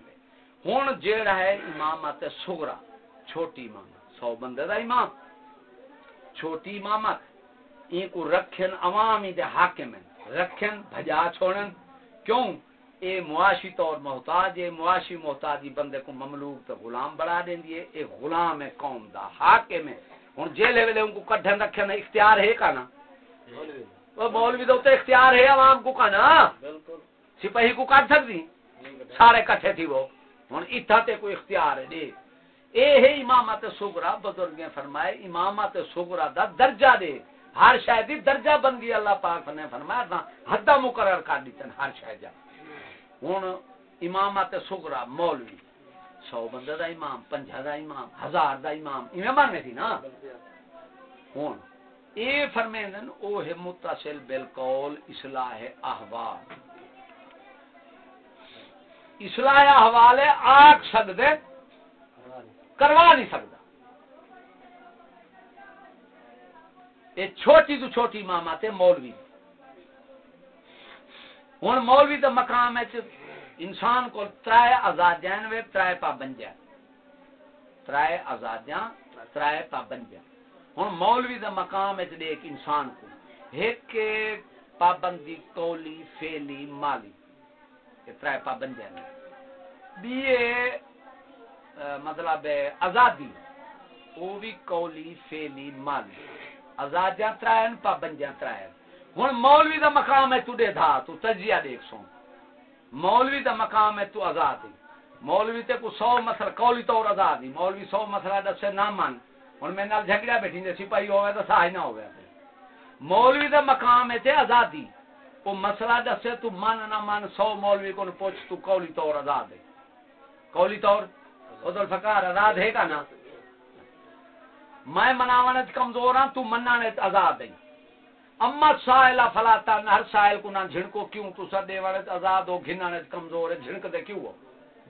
ہوں جیڑا ہے، امامت سغرا چھوٹی امامت، سو بندے دا امام۔ چھوٹی امامت این کو رکھن عوام دے حاکم رکھن، بھجا چھوڑن۔ کیوں؟ اے معاشی طور محتاج اے معاشی محتاجی بندے کو مملوک تے غلام بڑھا دین دیے اے غلام ہے قوم دا حاکم ہے۔ ہن جیلے ویلے ان کو کڈھن رکھن اختیار ہے کا نا؟ مولوی دے تے اختیار ہے عوام کو کا نا؟ بالکل۔ سپاہی کو کڈ سکدی؟ سارے کٹھے تھی وہ۔ ہن ایتھا تے کوئی اختیار ہے۔ دے۔ اے ہے امامت سغرا بزرگ نے فرمائے امامت سغرا دا درجہ دے۔ ہر شاید درجہ بندی اللہ پاک نے فرمایا تھا حد مقرر کر دیتن ہر شاید جا۔ ہن امامت سغرا مولوی، سو بندے دا امام، پنجہ دا امام، ہزار دا امام، ایویں ماننے تھی نا؟ ہن اے فرمیندن او ہے متصل بالقول اصلاح احوال۔ اصلاح احوال آگ سکدے، کروا نہیں سکتا چھوٹی تو چھوٹی ماما تے مولوی۔ ہوں مولوی تو مقام ہے انسان کو ترائے آزادیاں وے، ترائے پابندیاں۔ ترائے آزادیاں، ترائے پابندیاں۔ ہوں مولوی دا مقام ہے ایک انسان کو ایک پابندی کولی فیلی مالی۔ یہ ترائے پابندیاں بھی مطلب آزادی وہ بھی کولی فیلی مالی۔ آزادیاں ترائن پابندیاں ترائن ہوں مولوی دا مقام ہے تو دے دھا، تو تجزیہ دیکھ سو مولوی دا مقام ہے تو آزادی مولوی تے کو سو مسئلہ کولی طور آزادی مولوی سو مسئلہ دسے نہ من۔ ہوں میں نال جھگڑا بیٹھی نے سپاہی ہوئے تو ساہ نہ ہوئے مولوی دا مقام ہے تے آزادی۔ وہ مسئلہ دسے تو من نہ من، سو مولوی کو پوچھ تو کولی طور آزاد ہے۔ کولی طور ادل فکار آزاد ہے کا نا؟ میں مناونے کمزور ہاں تو منانے آزاد ہے اما سائل فلاتا ہر سائل کو نہ جھنکو کیوں؟ تو سر دیوانے آزاد ہو گھنانے کمزور ہے جھنک دے کیوں ہو؟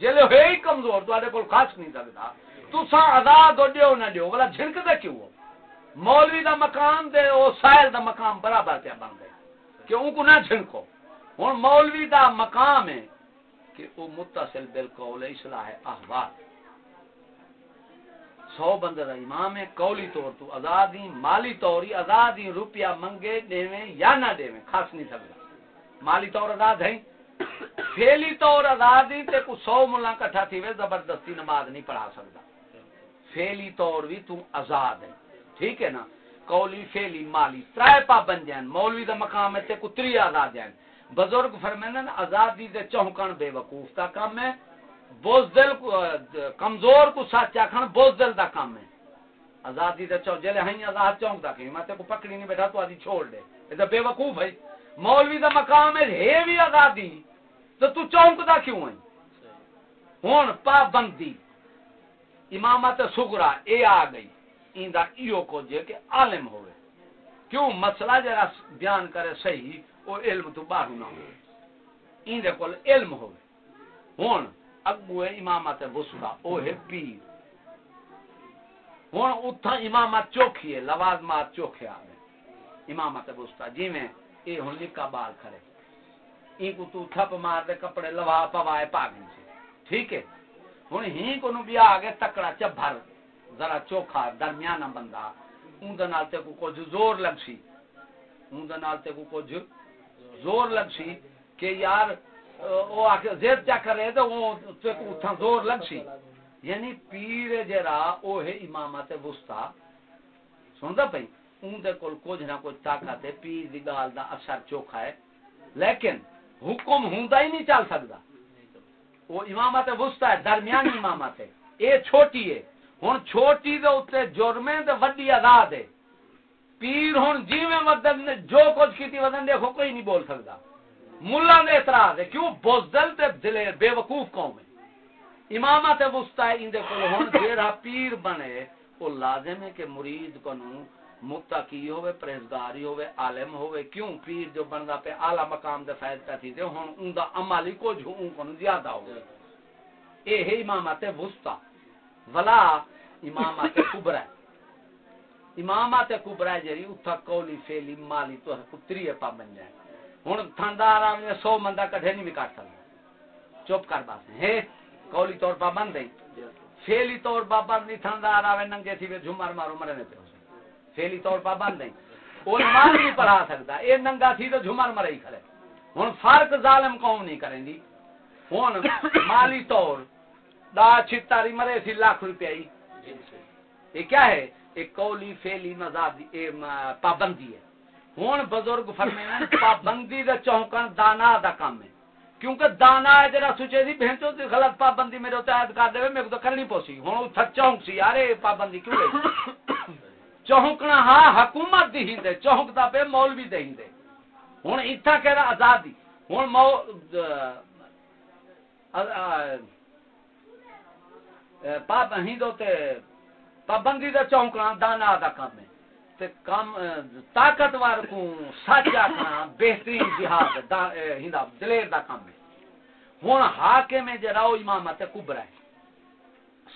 جلے ہے ہی کمزور، تو آدھے کول خاص نہیں سکتا۔ تو سا آزاد ہو، دیو نہ دیو، بلا جھنک دے کیوں ہو؟ مولوی دا مقام دے، او سائل دا مقام برابر پہ بن گئے۔ کہ ان کو نہ جھنکو ہوں مولوی دا مقام ہے کہ وہ متصل بالقول اصلاح احوال۔ سو بندے دا امام ہے قولی طور تو آزادی، مالی طور ہی آزادی روپیہ منگے، دیویں یا نہ دیویں، خاص نہیں سکتا مالی طور آزاد ہے فیلی طور آزادی تے کو سو ملا کٹھا تھی وے، زبردستی نماز نہیں پڑھا سکتا۔ فیلی طور بھی تو آزاد ہے ٹھیک ہے نا؟ قولی فیلی مالی، ترائے پابند جائیں مولوی دا مقام ہے تے کو تری آزاد جائیں بزرگ فرمینا آزادی دے چونکن بے وقوف کا کام ہے۔ بوزدل کمزور کو سچ آخر بوزدل دا کام ہے۔ آزادی دے چو جلے ہاں آزاد چونک دا کہ میں تے کو پکڑی نہیں بیٹھا تو آدھی چھوڑ دے۔ یہ بے وقوف ہے۔ مولوی دا مقام ہے ہے بھی آزادی۔ تو تو چونک دا کیوں ہے؟ ہوں پابندی۔ امامت سگرا اے آ گئی۔ این دا ایو کو جے کہ عالم ہوئے۔ کیوں؟ مسئلہ جرا بیان کرے صحیح، وہ علم تو باہر نہ ہوئے۔ این دے کول علم ہوئے۔ ہوں اگو ہے امامت وسطا او ہے پیر۔ ہوں اتھا امامت چوکھی ہے لوازمات چوکھے آ گئے امامت وسطا جی میں اے ہوں نکا بال کھڑے۔ این کو تو تھپ مار دے کپڑے، لوا پوائے پاگن سے جی۔ ٹھیک ہے؟ ہوں ہی کو نو بھی آ گئے، تکڑا چبھر ذرا چوکھا، درمیانہ بندہ۔ اون دے نال تے کو کچھ زور لگ سی۔ اون دے نال تے کو کچھ زور لگ سی کہ یار او آ کے زید چا کرے تو وہ تے کو اتھا زور لگ سی یعنی پیر جرا او ہے امامت وسطا سندا پئی اون دے کول کچھ نہ کچھ طاقت ہے پیر دی گال دا اثر چوکھا ہے لیکن حکم ہوندا ہی نہیں چل سکدا وہ امامت وسطا ہے درمیانی امامت ہے اے چھوٹی ہے ہن چھوٹی دے اوتے جرمے تے وڈی آزاد ہے پیر ہن جیویں ودن نے جو کچھ کیتی ودن دیکھو کوئی نہیں بول سکدا ملا نے اعتراض ہے کیوں بوزدل تے دلیر بے وقوف قوم ہے۔ امامت وسطا ہے ان دے کول ہن [laughs] جیڑا پیر بنے وہ لازم ہے کہ مرید کو نو متقی پرہیزگاری عالم کیوں؟ پیر جو بندا پہ اعلی مقام دے کا تھی تے ہن اون دا عملی کو جو اون کو زیادہ اے ہے امامت وسطا ولا امامت [laughs] کبرا امامت کبرا جری اتھا قولی فعلی مالی تو پتری پابند ہے ہن تھندار نے 100 مندا کڈھے نہیں کاٹ سکدا چپ کر بس ہے قولی طور پابند ہے فعلی طور پابند نہیں تھندار آوے ننگے تھی جھمر مارو مرنے تے فیلی طور پابند نہیں وہ نماز نہیں پڑھا سکتا یہ ننگا تھی تو جھمر مرے ہی کھڑے ہوں فرق ظالم قوم نہیں کریں دی ہوں مالی طور دا چھتاری مرے سی لاکھ روپیہ یہ کیا ہے ایک کولی فیلی مزادی پابندی ہے ہوں بزرگ فرمے پابندی دے چونکن دانا دا کام ہے۔ کیونکہ دانا ہے جرا سوچے سی بہنچو سی غلط پابندی میرے اتنے عائد کر دے میرے کو تو کرنی پوسی۔ ہوں چونک سی، یار پابندی کیوں لئی چونکنا ہاں حکومت دی ہندے چونکتا پہ مولوی دے ہندے ہوں اتنا کہہ آزادی۔ ہوں مو پاپ ہندو تے پابندی دا چونکنا دانا دا کام ہے۔ تے کام طاقتور کو سچ آکھنا بہترین جہاد ہندا دلیر دا کام ہے۔ ہوں حاکم میں جراؤ امامت کبرا ہے۔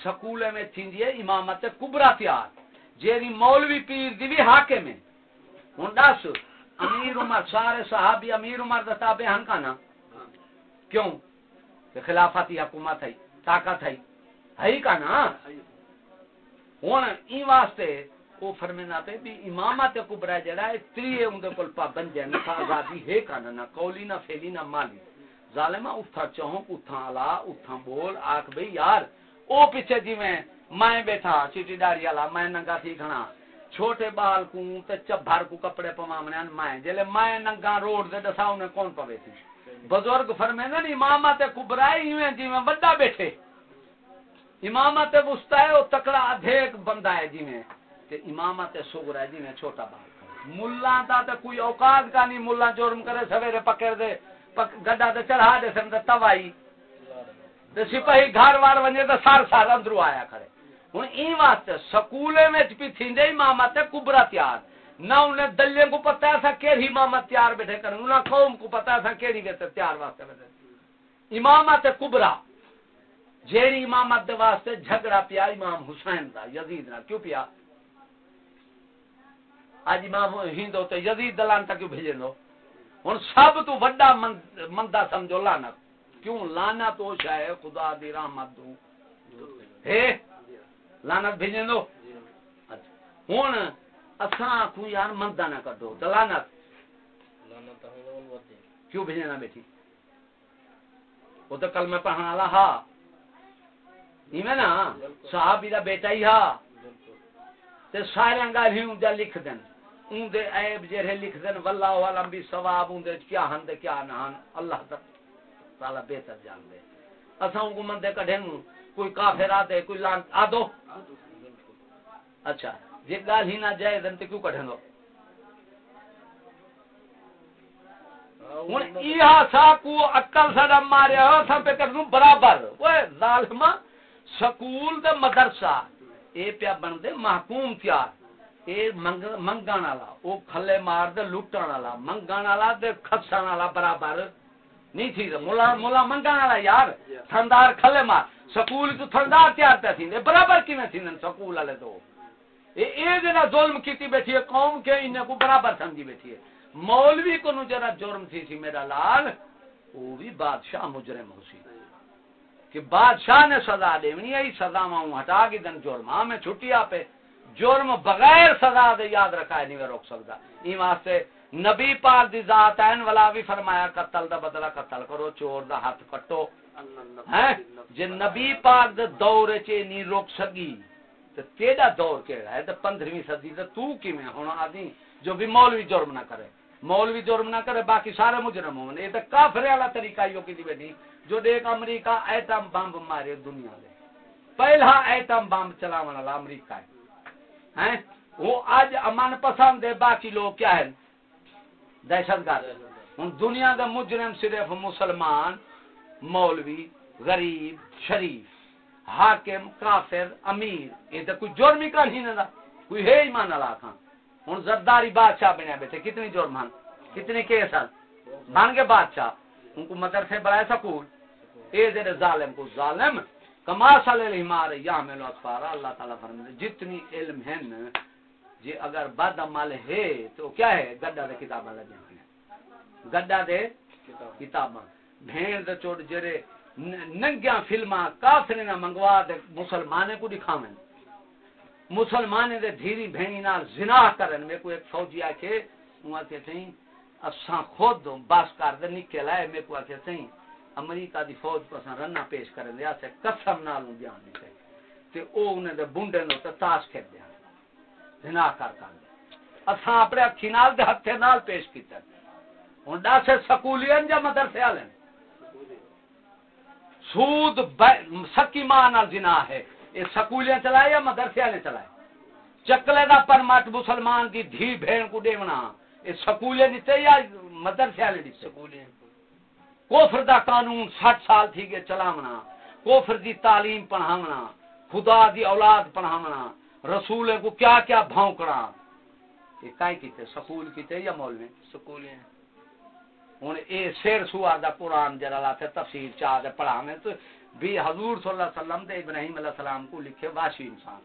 سکول میں تھیندی ہے امامت کبرا تیار۔ جیری مولوی پیر دی بھی حاکم ہے۔ ہن دس امیر عمر سارے صحابی امیر عمر دا تابع ہن کنا کیوں؟ کہ خلافتی حکومت ہے طاقت ہے۔ ہے کنا ہن ای واسطے او فرمینا پہ بھی امامت کبرا جڑا ہے تری اون دے کول پابند ہے، نہ آزادی ہے کنا نہ قولی، نہ فعلی، نہ مالی۔ ظالما اٹھا چاہوں اٹھا لا اٹھا بول، آکھ بھئی، یار، او پیچھے جی میں میں بیٹھا چیٹی ڈاری والا، میں ننگا تھی کھنا چھوٹے بال کو تے چبھر کو کپڑے پوامنے میں جلے میں ننگا روڈ دے دسا انہیں کون پوے تھی بزرگ فرمیندے نے، امامت کبرا ایویں جویں بڑا بیٹھے۔ امامت وسطا ہے، او تکڑا ادھیک بندہ ہے جویں تے امامت صغرا ہے جی، جویں چھوٹا بال ملا دا تے کوئی اوقات کا نہیں ملا جرم کرے، سویرے پکڑ دے، پک گڈا تے چڑھا دے سن تے توائی۔ تے سپاہی گھر وار ونجے تے سار سار اندرو آیا کھڑے۔ ہوں این واسطے سکولے میں بھی تھیندے امامت کبرا تیار۔ نہ انہیں دلے کو پتہ ہے کیڑی امامت تیار بیٹھے کریں نہ قوم کو پتہ ہے کیڑی بیٹھے تیار واسطے بیٹھے۔ امامت کبرا، جیڑی امامت دے واسطے جھگڑا پیا امام حسین دا، یزید نہ کیوں پیا؟ اج امام ہند ہوتے یزید دلان تک کیوں بھیجے دو ہن سب تو بڑا مندہ سمجھو، لعنت۔ کیوں؟ لعنت تو شاہ خدا دی رحمت دو ہے لانت بھیجیں دو ہوں اصا آخو یار منتا نہ کر دو لانت کیوں بھیجے نہ بیٹھی وہ تو کل میں پڑھنے والا ہا میں نا صاحب دا بیٹا ہی ہا تے سارے گل جا لکھ دین۔ اون دے عیب جڑے لکھ دین واللہ علم بھی ثواب اون دے کیا ہن تے کیا نہ ہن اللہ تعالی بہتر جان دے۔ اساں کو من دے کڈھن کوئی کافر آتے کوئی لان آ دو اچھا جی گال ہی نہ جائے دن تے کیوں کٹھیں گو ہوں یہ سا کو اکل سا مارے ہو سا پہ کر برابر۔ وہ ظالما سکول تے مدرسہ، اے پیا بن دے محکوم تیار۔ اے منگان والا او کھلے مار دے لٹن والا منگان والا تے کھسن والا برابر نہیں تھی مولا مولا منگا والا یار تھندار کھلے مار سکول تو تھندار تیار پہ تھی برابر کی تھی سکول والے تو اے جنا ظلم کیتی بیٹھی ہے قوم کے انہیں کو برابر سمجھی بیٹھی ہے مولوی کو نو جرا جرم تھی سی میرا لال وہ بھی بادشاہ مجرم ہو سی کہ بادشاہ نے سزا دے نہیں آئی سزا ماں ہٹا کے دن جرم ہاں میں چھٹی پہ جرم بغیر سزا دے یاد رکھا ہے نہیں روک سکتا۔ این واسطے نبی پاک دی ذات این والا بھی فرمایا، قتل دا بدلہ قتل کرو، چور دا ہاتھ کٹو۔ ہیں؟ جے نبی پاک دے دور چ نہیں روک سکی، تے تیرا دور کیڑا ہے؟ تے 15ویں صدی تے تو کیویں؟ ہن آدمی جو بھی مولوی جرم نہ کرے۔ مولوی جرم نہ کرے، باقی سارے مجرم ہوں یہ تو کافر والا طریقہ ہی کی دی بیٹھی۔ جو دیکھ امریکہ ایٹم بمب مارے دنیا دے۔ پہلا ایٹم بمب چلاو والا امریکہ ہے۔ ہیں؟ وہ اج امن پسند ہے باقی لوگ کیا ہے دہشت گرد۔ ہوں دنیا کا مجرم صرف مسلمان، مولوی، غریب، شریف، حاکم، کافر، امیر، یہ تو کوئی جرم ہی کا نہیں نہ کوئی ہے ایمان اللہ خان ہوں زرداری بادشاہ بنیا بیٹھے، کتنی جرم ہیں کتنی کیس ہیں بن گئے بادشاہ۔ ان کو مدرسے بڑھائے سکول۔ اے دیر ظالم کو ظالم۔ کما صلی ہمارے یا میں اطفارا اللہ تعالیٰ فرمائے جتنی علم ہے جی اگر بد عمل ہے تو کیا ہے؟ گڈا دے کتاباں لگے ہیں۔ گڈا دے کتاباں۔ بھین دے چوٹ جڑے، ننگیاں فلماں کافر نہ منگوا دے مسلمانے کو دکھاویں۔ مسلمان دے دھیری بہنی نال زنا کرن۔ میں کو ایک فوجی آ کے وہ تے تھیں اساں خود بس کر دے، نکل آئے۔ میں کو آکھے تھیں امریکہ دی فوج کو اساں رنا پیش کرن دے اسے قسم نال بیان نہیں تے تے او انہاں دے بونڈے نو تے تاش کھیل دیا زنا کر کر۔ اساں اپنے اکھی نال دے ہتھے نال پیش کیتا ہن دس سکولین یا مدرسے والے سود سکی ماں نال زنا ہے۔ یہ سکولیں چلائے یا مدرسے والے چلائے؟ چکلے دا پرمٹ مسلمان کی دھی بہن کو دیونا یہ سکولیں دیتے یا مدرسے والے دیتے سکولیں کوفر دا قانون سٹھ سال تھی گئے چلاونا کوفر دی تعلیم پڑھاونا خدا دی اولاد پڑھاونا رسول کو کیا کیا بھونکنا۔ یہ کائیں کیتے سکول کیتے یا مول میں سکولیں ہوں اے شیر سوار دا قرآن جرا لاتے تفسیر چاہ دے پڑھاویں تو بھی حضور صلی اللہ علیہ وسلم دے ابراہیم علیہ السلام کو لکھے واشی انسان۔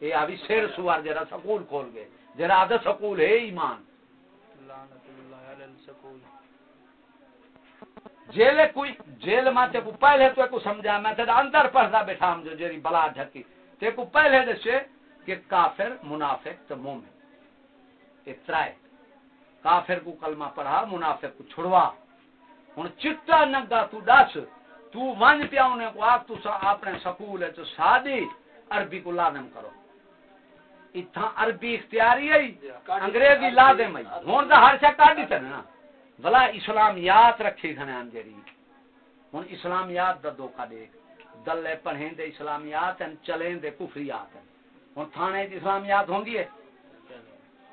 یہ ابھی شیر سوار جرا سکول کھول گئے۔ جرا آدھا سکول ہے ایمان۔ جیل کوئی جیل میں تے کو پہلے تو کو سمجھا میں تے اندر پڑھدا بیٹھا ہم جو جری بلا ڈھکی تے کو پہلے دسے کہ کافر منافق تے مومن اترائے کافر کو کلمہ پڑھا منافق کو چھڑوا۔ ہن چٹا ننگا تو دس تو ون پیا انہیں کو آپ تو اپنے سکول ہے تو سادی عربی کو لازم کرو۔ اتھا عربی اختیاری ہے انگریزی لازم ہے۔ ہون دا ہر شے کاڈی تے نا۔ بلا اسلامیات رکھی کھنے انجری ہن اسلامیات دا دھوکا دے۔ دلے پڑھیں دے اسلامیات ہیں، چلیں دے کفریات ہیں۔ ہن تھانے دی اسلامیات ہوں گی ہے؟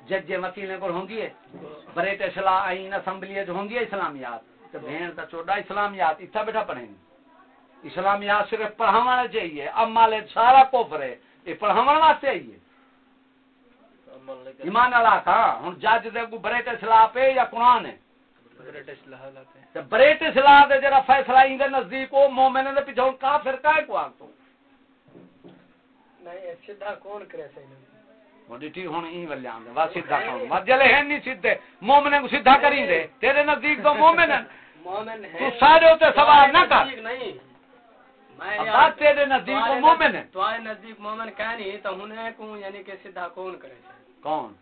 جج وکیلیں کو ہوں گی ہے؟ بریٹ اصلاح آئین اسمبلی ہوں گی اسلامیات تو بہن تا چوڑا اسلامیات اتھا بیٹھا پڑھیں۔ اسلامیات صرف پڑھانا چاہیے اب مالے سارا کوفر ہے، یہ پڑھانا واسطے آئیے ایمان اللہ کا ہوں جج دے کو بریٹ اصلاح پہ یا قرآن ہے؟ بریٹ اصلاح دے جرا فیصلہ ان دے نزدیک او مومن دے پیچھے کافر کائے کو آگ تو؟ نہیں سیدھا کون کرے صحیح ڈٹی ہوں ای ولے آندے وا سیدھا کون؟ مجلے ہیں نہیں سیدھے مومن کو سیدھا کریں دے۔ تیرے نزدیک تو مومن ہیں۔ مومن ہے۔ تو سارے تے سوال نہ کر۔ نہیں۔ میں تیرے نزدیک مومن ہے تو آئے نزدیک مومن کہہ نہیں تو ہنے کو یعنی کہ سیدھا کون کرے کون؟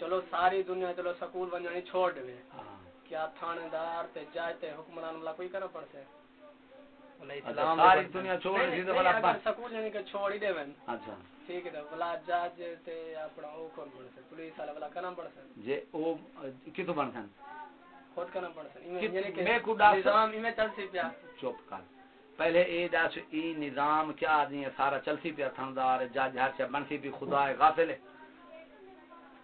چلو ساری دنیا چلو سکول چھوڑ دے۔ ہاں۔ کیا تھانے دار تے جائے تے حکمران ملا کوئی کرنا پڑتے اچھا، ساری دنیا چھوڑ دی تے بلا سکول یعنی کہ چھوڑ ہی دے ون اچھا۔ ٹھیک ہے جج تے اپنا او کون بن سے پولیس والا بلا کرنا پڑ سے جے او بن سن خود کرنا پڑ سے یعنی کہ میں کو ڈاس نظام میں چلسی پیا۔ چپ کر۔ پہلے اے دس ای نظام کیا آدمی سارا چلسی پیا تھندار جج ہر سے بنسی بھی خدا غافل ہے۔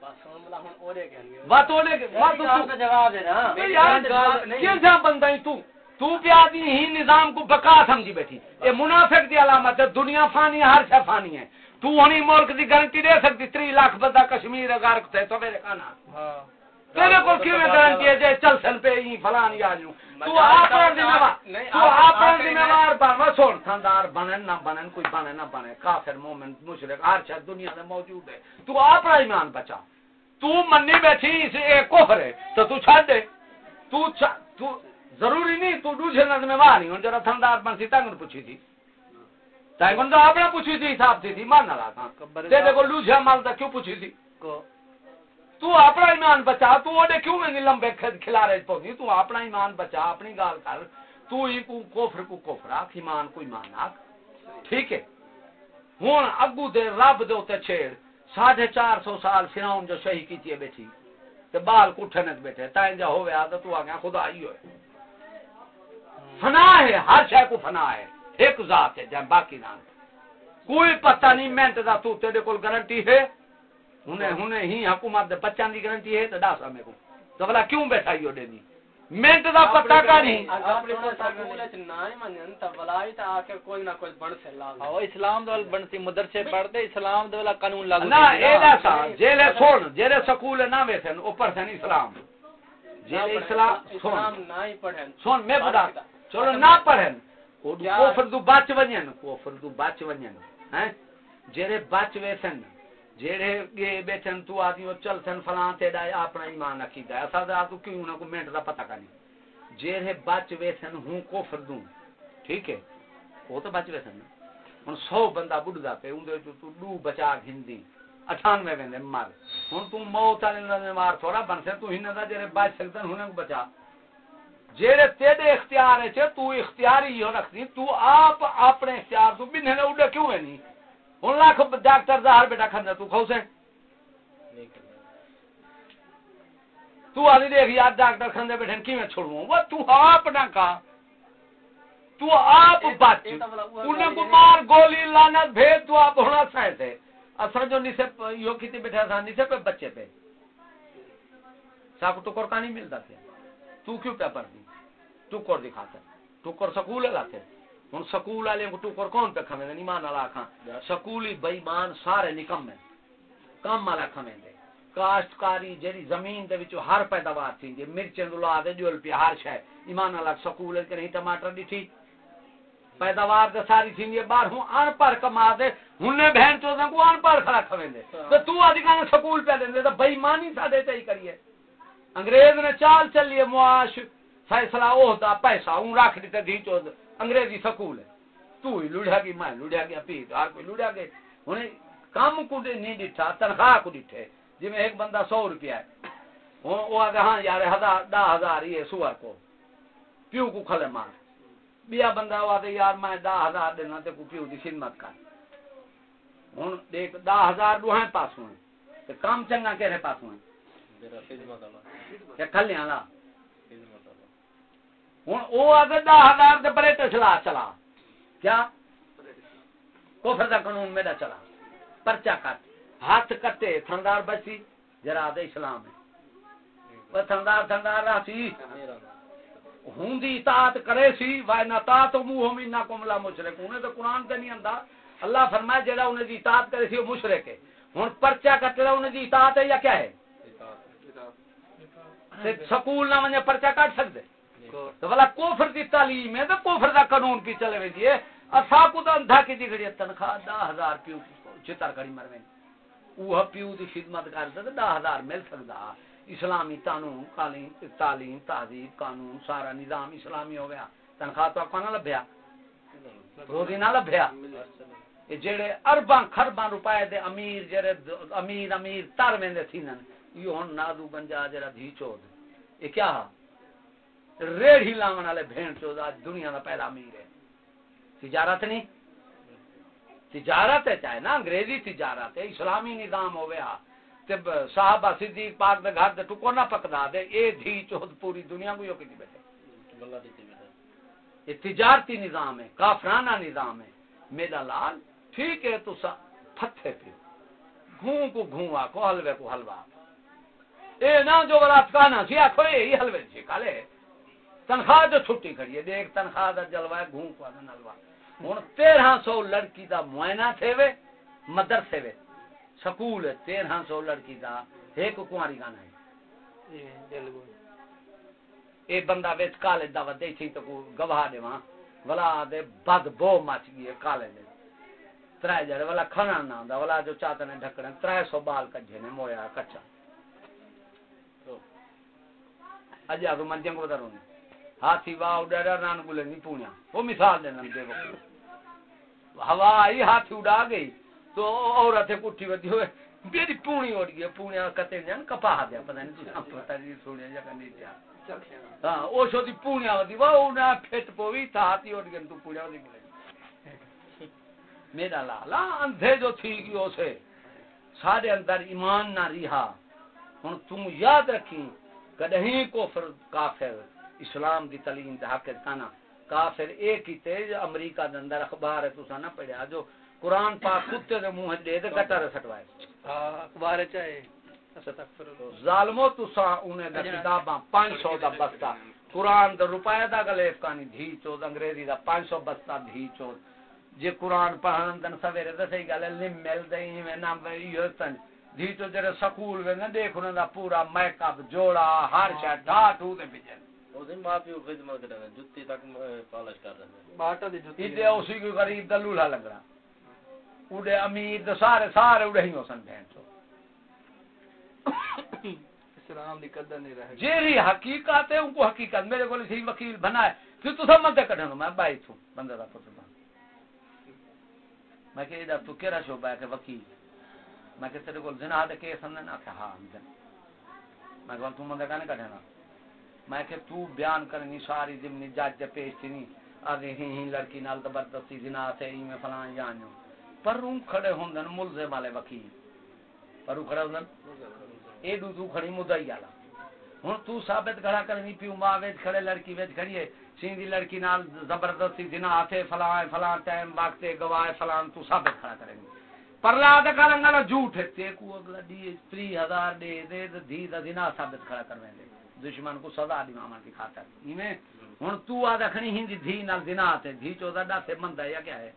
بات اولے کے بات تو جواب دے نا۔ کیوں جا بندہ تو؟ تو ہی نظام کو بقا سمجھی بیٹھی۔ اے منافق دی علامت ہے دنیا فانی ہر شے فانی ہے۔ تو ہنی ملک دی گارنٹی دے سکتی 3 لاکھ بندہ کشمیر غرق تے تو میرے کھانا ہاں۔ تیرے کو کیوں گارنٹی ہے جے چل سن پہ ہی فلان یا جو تو اپنا ذمہ دار تو اپنا ذمہ دار بن سن تھندار بنن نہ بنن کوئی بنے نہ بنے۔ کافر مومن مشرک ہر شے دنیا میں موجود ہے۔ تو اپنا ایمان بچا۔ تو منی بیٹھی اس ایک کفر ہے تو تو چھڑ دے۔ تو تو ضروری نہیں تو دوسرے نہ ذمہ دار نہیں ہن جڑا تھندار بن سی تنگ پوچھی تھی؟ تائیں بندہ اپنا پوچھی تھی حساب تھی مان نہ رہا دے دے کو لوجھا مال دا کیوں پوچھی تھی؟ تو اپنا ایمان بچا تو اوڈے کیوں میں لمبے کھلا رہے پوگی تو اپنا ایمان بچا اپنی گال کر تو ہی کو کفر کو کفر آکھ ایمان کو ایمان آکھ ٹھیک ہے ہوں اگو دے رب دے اوتے چھیڑ ساڑھے چار سو سال فرعون جو شہی کیتی ہے بیٹھی تے بال کٹھنے بیٹھے تائیں جا ہوے آ تو آ گیا خدا ہی ہوئے فنا ہے ہر شے کو فنا ہے ایک ذات ہے جائیں باقی نام کوئی پتہ نہیں منٹ دا تو تیرے کول گارنٹی ہے ہنے ہنے ہی حکومت دے بچاں دی گارنٹی ہے تے دس ہمیں کو تو بلا کیوں بیٹھا ہی اوڈے دی منٹ دا پتہ کا نہیں اپنے کو سکول وچ نہ منن تے بلائی تے آ کے کوئی نہ کوئی بن سے لا او اسلام دے بنتی مدرسے پڑھتے اسلام دے والا قانون لاگو نہ اے دا سا جیلے سن جیلے سکول نہ ویسن اوپر سے اسلام جیلے اسلام اسلام نہ ہی پڑھن سن میں بتا چلو نہ پڑھن کوفر تو بچ ونجن کوفر تو بچ ونجن ہیں جڑے بچ ویسن جڑے گے بیٹھن تو آدی چل سن فلاں تیرا اپنا ایمان عقیدہ ہے۔ اسا دا تو کیوں نہ کو منٹ دا پتہ کانی جڑے بچ ویسن ہوں کوفر دوں۔ ٹھیک ہے؟ وہ تو بچ ویسن ہن سو بندہ بڈھدا پہ اون دے تو دو بچا گھندی۔ اٹھانوے ویندے مر۔ ہن تو موت والے نال مار تھوڑا بن سے تو ہن دا جڑے بچ سکدن ہن بچا۔ جیڑے تیرے اختیار ہے، تو اختیاری ہو رکھنی تو آپ اپنے اختیار تو بھی نہیں اڑے کیوں ہے نہیں لاکھ ڈاکٹر دا ہر بیٹا کھندا تو تو دیکھ یار ڈاکٹر کھندے بیٹھے کیویں چھوڑوں وہ تو آپ نہ کا تو آپ بچ انہیں کو مار گولی لعنت بھیج تو آپ ہونا سائے تھے اصل جو نیسے یو کیتی بیٹھا تھا نیسے پہ بچے پہ ساکو تو قرآن نہیں ملتا تھا تو کیوں پیپر دی ٹکر دکھاتے ٹکر سکول لاتے ہوں سکول والے کو ٹکر کون پہ کھمے نہیں مان والا کھاں۔ سکولی بےمان سارے نکم کم والا دے۔ کاشتکاری جیڑی زمین دے وچوں ہر پیداوار تھی جی مرچیں دلا دے جو پہ ہر شے۔ ایمان والا سکول تے نہیں؟ ٹماٹر ڈٹھی پیداوار تے ساری تھی یہ بار ہوں ان پر کما دے۔ ہن بہن چودا کو ان پر کھڑا کھویں دے۔ تے تو ادی سکول پہ دے تے بے ایمانی ساڈے تے ہی کریے۔ انگریز نے چال چلیے معاش فیصلہ عہدہ پیسہ اون رکھ دیتے دی چود انگریزی سکول ہے۔ تو ہی لڑیا گی میں لڑیا گیا پی ہر کوئی لڑیا گئے انہیں کام کو نہیں ڈٹھا تنخواہ کو ڈٹھے جی میں ایک بندہ سو روپیہ ہے۔ وہ آگے ہاں یار ہزار دہ ہزار یہ سور کو۔ پیو کو کھلے مار۔ بیا بندہ وہ آتے یار میں دہ ہزار دینا تے کو پیو دی خدمت کر۔ ہوں دیکھ دہ ہزار دو ہیں پاس ہوئے۔ کام چنگا کہہ پاس ہوئے؟ کھلیاں لا ہوں وہ اگر دہ ہزار کے بریٹ چلا چلا۔ کیا؟ کوفر کا قانون میرا چلا۔ پرچا کٹ۔ ہاتھ کٹے تھندار بچی۔ جرا دے اسلام ہے۔ تھندار تھندار رہا سی۔ ہوں اطاعت کرے سی۔ وائے نہ تا تو منہ ہم نہ کملا مشرک۔ انہیں تو قرآن تے نہیں آندا۔ اللہ فرمایا جڑا انہیں دی اطاعت کرے سی وہ مشرک ہے۔ ہن پرچا کٹے انہیں دی اطاعت ہے یا کیا ہے؟ سکول نہ ونجے پرچا کٹ سکدے۔ تو بلا کوفر دی تعلیم ہے تو کوفر دا قانون پی چلے وے جی۔ اسا کو تو اندھا کی دی گھڑی تنخواہ 10000 پیو چتر کڑی مر وین وہ پیو دی خدمت کردا تے 10000 مل سکدا۔ اسلامی قانون قالین تعلیم، تہذیب، قانون، سارا نظام اسلامی ہو گیا۔ تنخواہ تو اکو نہ لبھیا۔ روزی نہ لبھیا۔ جڑے ارباں خرباں روپے دے امیر جڑے امیر امیر تر ویندے تھینن یہ ہن نادو گنجا جڑا دھی چود۔ یہ کیا ریڑھی لاون والے بھین چود آج دنیا دا پہلا امیر ہے۔ تجارت نہیں؟ تجارت ہے چاہے نا انگریزی تجارت ہے اسلامی نظام ہو گیا تب صحابہ صدیق پاک دے گھر دے ٹکو نہ پکدا دے اے دھی چود پوری دنیا کو یو کیتی بیٹھے۔ یہ تجارتی نظام ہے کافرانہ نظام ہے۔ میرا لال ٹھیک ہے تو سا پھتے پہ گھوں کو گھوں کو حلوے کو حلوہ اے نا جو برات کانا سی آخو یہ حلوے سی کالے تنخواہ جو چھٹی کھڑی ہے۔ دیکھ تنخواہ دا جلوہ ہے گھوں کو نلوہ۔ ہوں تیرہ سو لڑکی دا معائنہ تھے وے مدرسے وے۔ سکول ہے تیرہ سو لڑکی دا ایک کماری گانا ہے۔ اے بندہ وچ کالے دعوت دے تھی تو گواہ دیواں ولا دے بد بو مچ گئی کالے دے۔ ترائے جڑے والا کھانا نہ ہوندا والا جو چاہتے نے ڈھکنے 300 بال کجے نے مویا کچا اج آ من جنگ بدروں ہاتھی واہ ڈڑا نان بولے نہیں پونیا وہ مثال دینا دے ہوا آئی ہاتھ اڑا گئی۔ تو عورت کٹھی ودی ہوئے۔ میری پونی اڑ گئی۔ پونیا کتے جان کپا دیا، پتہ نہیں تساں، پتہ نہیں سنیا یا نہیں دیا۔ ہاں او شو دی پونیا ودی۔ وا اونہ پھٹ پوی تا ہاتھی اڑ گئی تو پونیا ودی بولے میرا لالا، اندھے جو تھی گئی اسے سارے اندر ایمان نہ رہا۔ ہن تم یاد رکھیں کدہیں کوفر کافر اسلام دی تعلیم دے حق کنا کافر ایک ہی تے امریکہ دے اندر اخبار ہے تساں نہ پڑھیا جو قرآن پاک کتے دے منہ دے تے گٹر سٹوائے۔ اخبار چاہے ظالمو تساں انہیں دا کتاباں 500 دا بستہ۔ قرآن دا روپے دا گلیف کانی دھی چود انگریزی دا 500 بستہ دھی چود۔ جے قرآن پڑھن دن سویرے تے صحیح گل ہے مل دے میں نام یہ تن۔ دھی تو جڑے سکول وے نہ دیکھ انہاں دا پورا میک اپ جوڑا ہر شے ڈھا ٹو دے بجے دا اسلام دی قدر نہیں رہ جیری حقیقت ہے ان کو حقیقت میرے کو سی وکیل بنا ہے پھر تو سب مدد کڈن میں بائی تھوں بندہ دا پتہ میں کہ ادھر تو کیڑا شعبہ ہے کہ وکیل میں کہ تیرے کو زنا دے کہ ہاں میں کہ تو مندہ کہنے کڈنا میں کہ تو بیان کرنی ساری ضمنی جج پیش تھی آدھے ہی ہی لڑکی نال زبردستی زنا سے ہی میں فلان جانو پر روم کھڑے ہوندن ملزم والے وکیل۔ پر روم کھڑے ہوندن؟ اے دو تو کھڑی مدعی والا۔ ہن تو ثابت کھڑا کرنی پیو ماں وچ کھڑے، لڑکی وچ کھڑی ہے۔ سیندی لڑکی نال زبردستی زنا تھے فلان فلان ٹائم وقت گواہ فلان تو ثابت کھڑا کریں گے پرلا دا کلنگا جھوٹ ہے۔ تے کو اگلا دی 3000 دے دے دی دا زنا ثابت کھڑا کرویں دے۔ دشمن کو سزا دی ماما کی خاطر۔ ایویں ہن تو آ دکھنی ہندی دھی نال زنا تے دھی چودا دا تے مندا یا کیا ہے؟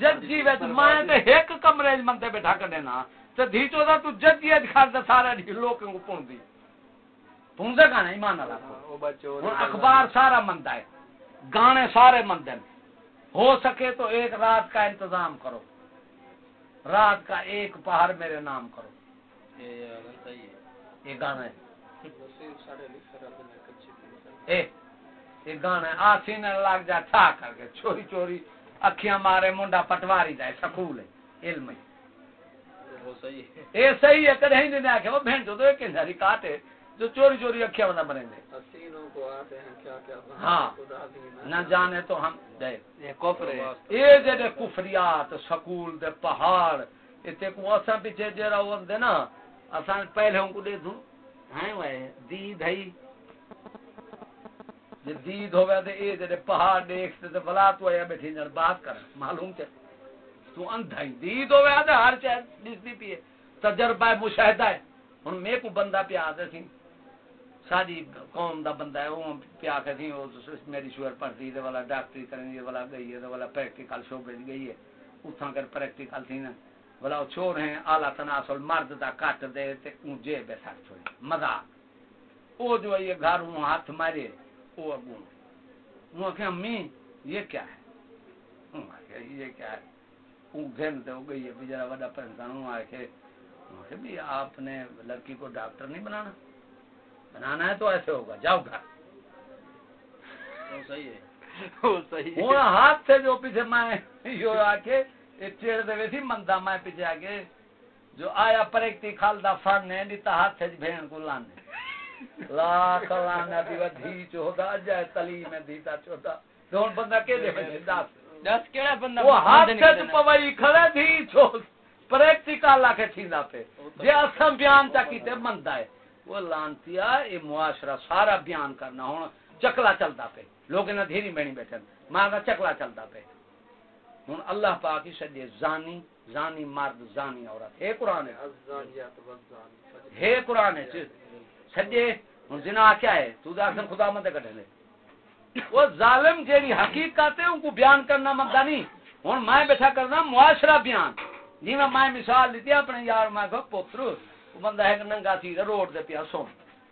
ججی وچ میں تے ایک کمرے وچ مندے بیٹھا کڈے نا تے دھی چودا تو ججی اج کھا دا سارا دی لوکاں کو پوندی پوندا گانا ایمان والا اخبار سارا مندا ہے۔ گانے سارے مندے ہو سکے تو ایک رات کا انتظام کرو۔ رات کا ایک پہاڑ میرے نام کرو۔ یہ گانا ہے۔ گانا آ سینے لگ جا چھا کر کے چوری چوری اکھیاں مارے منڈا پٹواری جائے سکول ہے علم یہ صحیح ہے۔ کدے ہی نہیں آخیا وہ بہن جو تو ایک کاٹے جو چوری چوری اکھیاں بنے دے ہاں۔ نہ جانے تو ہم دے۔ یہ جڑے کفریات سکول دے پہاڑ اتنے کو اساں پیچھے جڑا ہوندے نا اساں پہلے ہم کو دے دوں۔ ہیں وہ دید ہے۔ جدید ہویا تے اے جڑے پہاڑ دیکھتے تے بلا تو ایا بیٹھی جن بات کر۔ معلوم تے تو اندھا ہی دید ہویا تے ہر چیز دسدی پی تجربہ مشاہدہ ہے۔ ہن میں کو بندہ پیا دے سی۔ ساری قوم دا بندہ ہے وہ پیا کے تھی میری شوگر پڑھتی دے والا ڈاکٹری کرنے والا گئی ہے والا پریکٹیکل شو بج گئی ہے۔ اتھاں کر پریکٹیکل تھی نا۔ بلا وہ چور ہیں آلہ تناسل مرد دا کٹ دے تے اون جے بے سٹ چھوڑے۔ مذاق او جو یہ گھر ہوں ہاتھ مارے او ابو۔ وہ کہ امی یہ کیا ہے؟ یہ کیا ہے؟ اون گھن تے ہو گئی ہے بیچارہ بڑا پریشان۔ ہوں آئے کہ کہ بھی آپ نے لڑکی کو ڈاکٹر نہیں بنانا۔ بنانا ہے تو ایسے ہوگا۔ جاؤ گھر۔ ہوں ہاتھ سے جو پیچھے میں یو آ کے چیڑ دے سی مندا میں پیچھے آ کے جو آیا پریکتی کھالدا فن نے دیتا ہاتھ سے بھین کو لانے۔ لا کلانا دی ودھی چودا جائے تلی میں دیتا چودا دون بندہ کے دے بجے دس دس کیڑا بندہ وہ ہاتھ سے پوئی کھڑے دی چود پریکٹیکل لا کے تھیندا پہ۔ جے اسم بیان تا کیتے مندا ہے۔ وہ لانتیا اے معاشرہ سارا بیان کرنا۔ ہن چکلا چلدا پہ لوگ نہ دھیری بیٹھے ماں کا چکلا چلدا پہ ہن اللہ پاک ہی سدے زانی زانی مرد زانی عورت۔ ہے قرآن۔ ہے قرآن۔ سدے ہن زنا کیا ہے؟ تو دا خدا مت کٹے لے وہ ظالم جیڑی حقیقت ہے ان کو بیان کرنا مدہ نہیں۔ ہن میں بیٹھا کرنا معاشرہ بیان۔ جی میں میں مثال دیتی اپنے یار میں پتر بندہ ہے ننگا سی روڈ دے پیا سو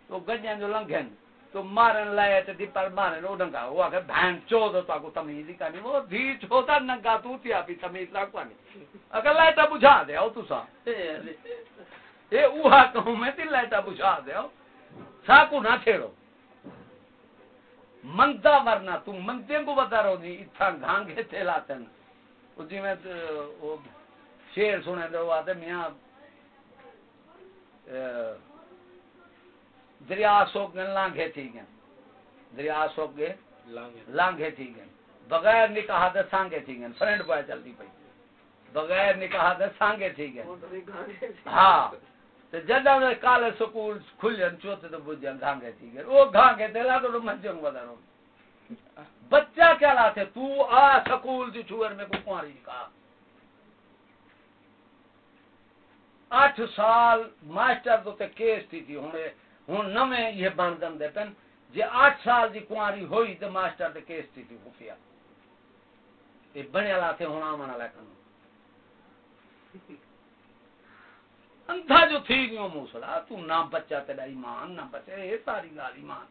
تو گجیاں جو لنگھن تو مارن لائے تے دی پر مارن او ننگا وہ کہ بہن چود تو کو تمیز ہی کانی وہ دی چھوٹا ننگا تو تیا بھی تمیز لا کوانی اگر لائٹا بجھا دے او تسا اے اوہا کہوں میں تی لائٹا بجھا دے او سا کو نہ چھیڑو۔ مندا ورنا تو مندے کو بتا رہو جی، دی اتھا گھانگے تے لاتن۔ او جی میں شیر سنے دے، وہ آتے میاں دریا سوک گئے لانگے تھی گئے۔ دریا سوک گئے لانگے تھی گئے۔ بغیر نکاح دے سانگے تھی گئے۔ فرینڈ پائے چلتی پئی۔ بغیر نکاح دے سانگے تھی گئے۔ ہاں۔ تے جدہ میں کالے سکول کھل جن چوتے تو بجھ جن گھانگے تھی گئے۔ وہ گھانگے تے لا تو منجنگ بدا رہو بچہ کیا لاتے تو آ سکول دی چھوئر میں کو کواری کہا۔ اٹھ سال ماسٹر تو تے کیس تھی تھی۔ ہوں ہوں نویں یہ بن دے پن۔ جی اٹھ سال دی کنواری ہوئی تو ماسٹر تے کیس تھی تھی خفیہ۔ یہ بنے والا تھے ہوں آمن والا کن انتھا جو تھی گیوں موسلا تو نہ بچہ تیرا ایمان نہ بچہ یہ ساری گال ایمان۔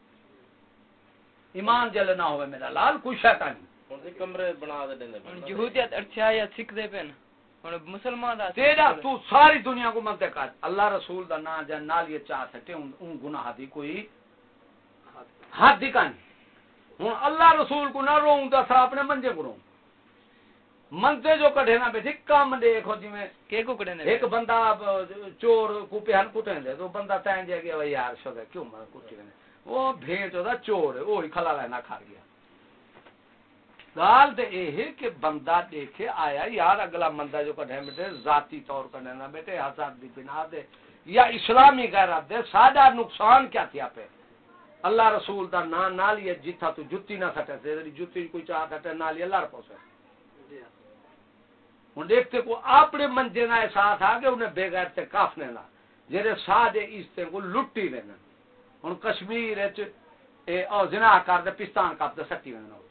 ایمان جل نہ ہوئے میرا لال کوئی شیطانی۔ کمرے بنا دے دیں جہودیت اچھا یا سکھ دے پن۔ مسلمان تیرا تو ساری دنیا کو منتے کر اللہ رسول دا نا جان نال یہ چاہ سکتے ان گناہ دی کوئی حد دی کانی ہوں اللہ رسول کو نہ روؤں تو سا اپنے منجے کو روؤں۔ منتے جو کٹھے نہ بیٹھے کام دیکھو جی میں کہ کو کٹھے ایک بندہ چور کو پہن کٹیں دے تو بندہ تین جائے گیا یار شو کیوں میں کٹھے وہ بھیڑ جو دا چور ہے وہی کھلا لینا کھا گیا۔ گال دے اے ہے کہ بندہ دیکھے آیا، یار اگلا بندہ جو کٹھے بیٹھے، ذاتی طور پر لینا بیٹے حساد دی بنا دے یا اسلامی غیرت دے سادہ نقصان کیا تھیا پہ اللہ رسول دا نا نہ لیے جتھا تو جتی نہ سٹے تے جتی کوئی چاہ کٹے نہ لیے اللہ پوسے۔ ہوں دیکھتے کو اپنے منجے نہ احساس آ گئے انہیں بے غیر تے کاف لینا جہے سادے عزتے کو لٹی لینا ہوں کشمیر اے او زنا کر دے، پستان کپ دے، سٹی لینا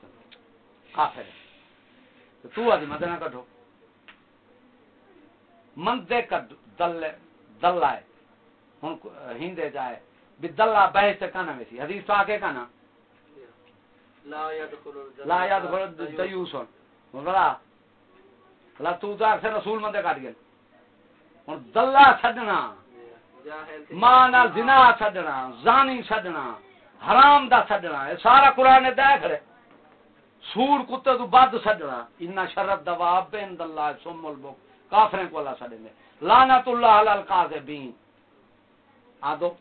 کافر ہے۔ تو آدھی مدد نہ کٹو مندے کا دل دلہ ہے۔ ہن ہندے جائے بھی دلہ بہے سے کنا میں سی حدیث تو آگے کنا لا یدخل دیوسن بلا بلا تو تو سے رسول مندے کٹ گئے۔ ہن دلہ چھڈنا۔ ماں نال زنا چھڈنا۔ زانی چھڈنا۔ حرام دا چھڈنا۔ سارا قرآن دے کھڑے۔ سور کتے تو بد سڈنا۔ ان شرط دوا بین اللہ سم البک کافریں کو اللہ سڈیں گے لعنت اللہ علی القاذبین۔ آدو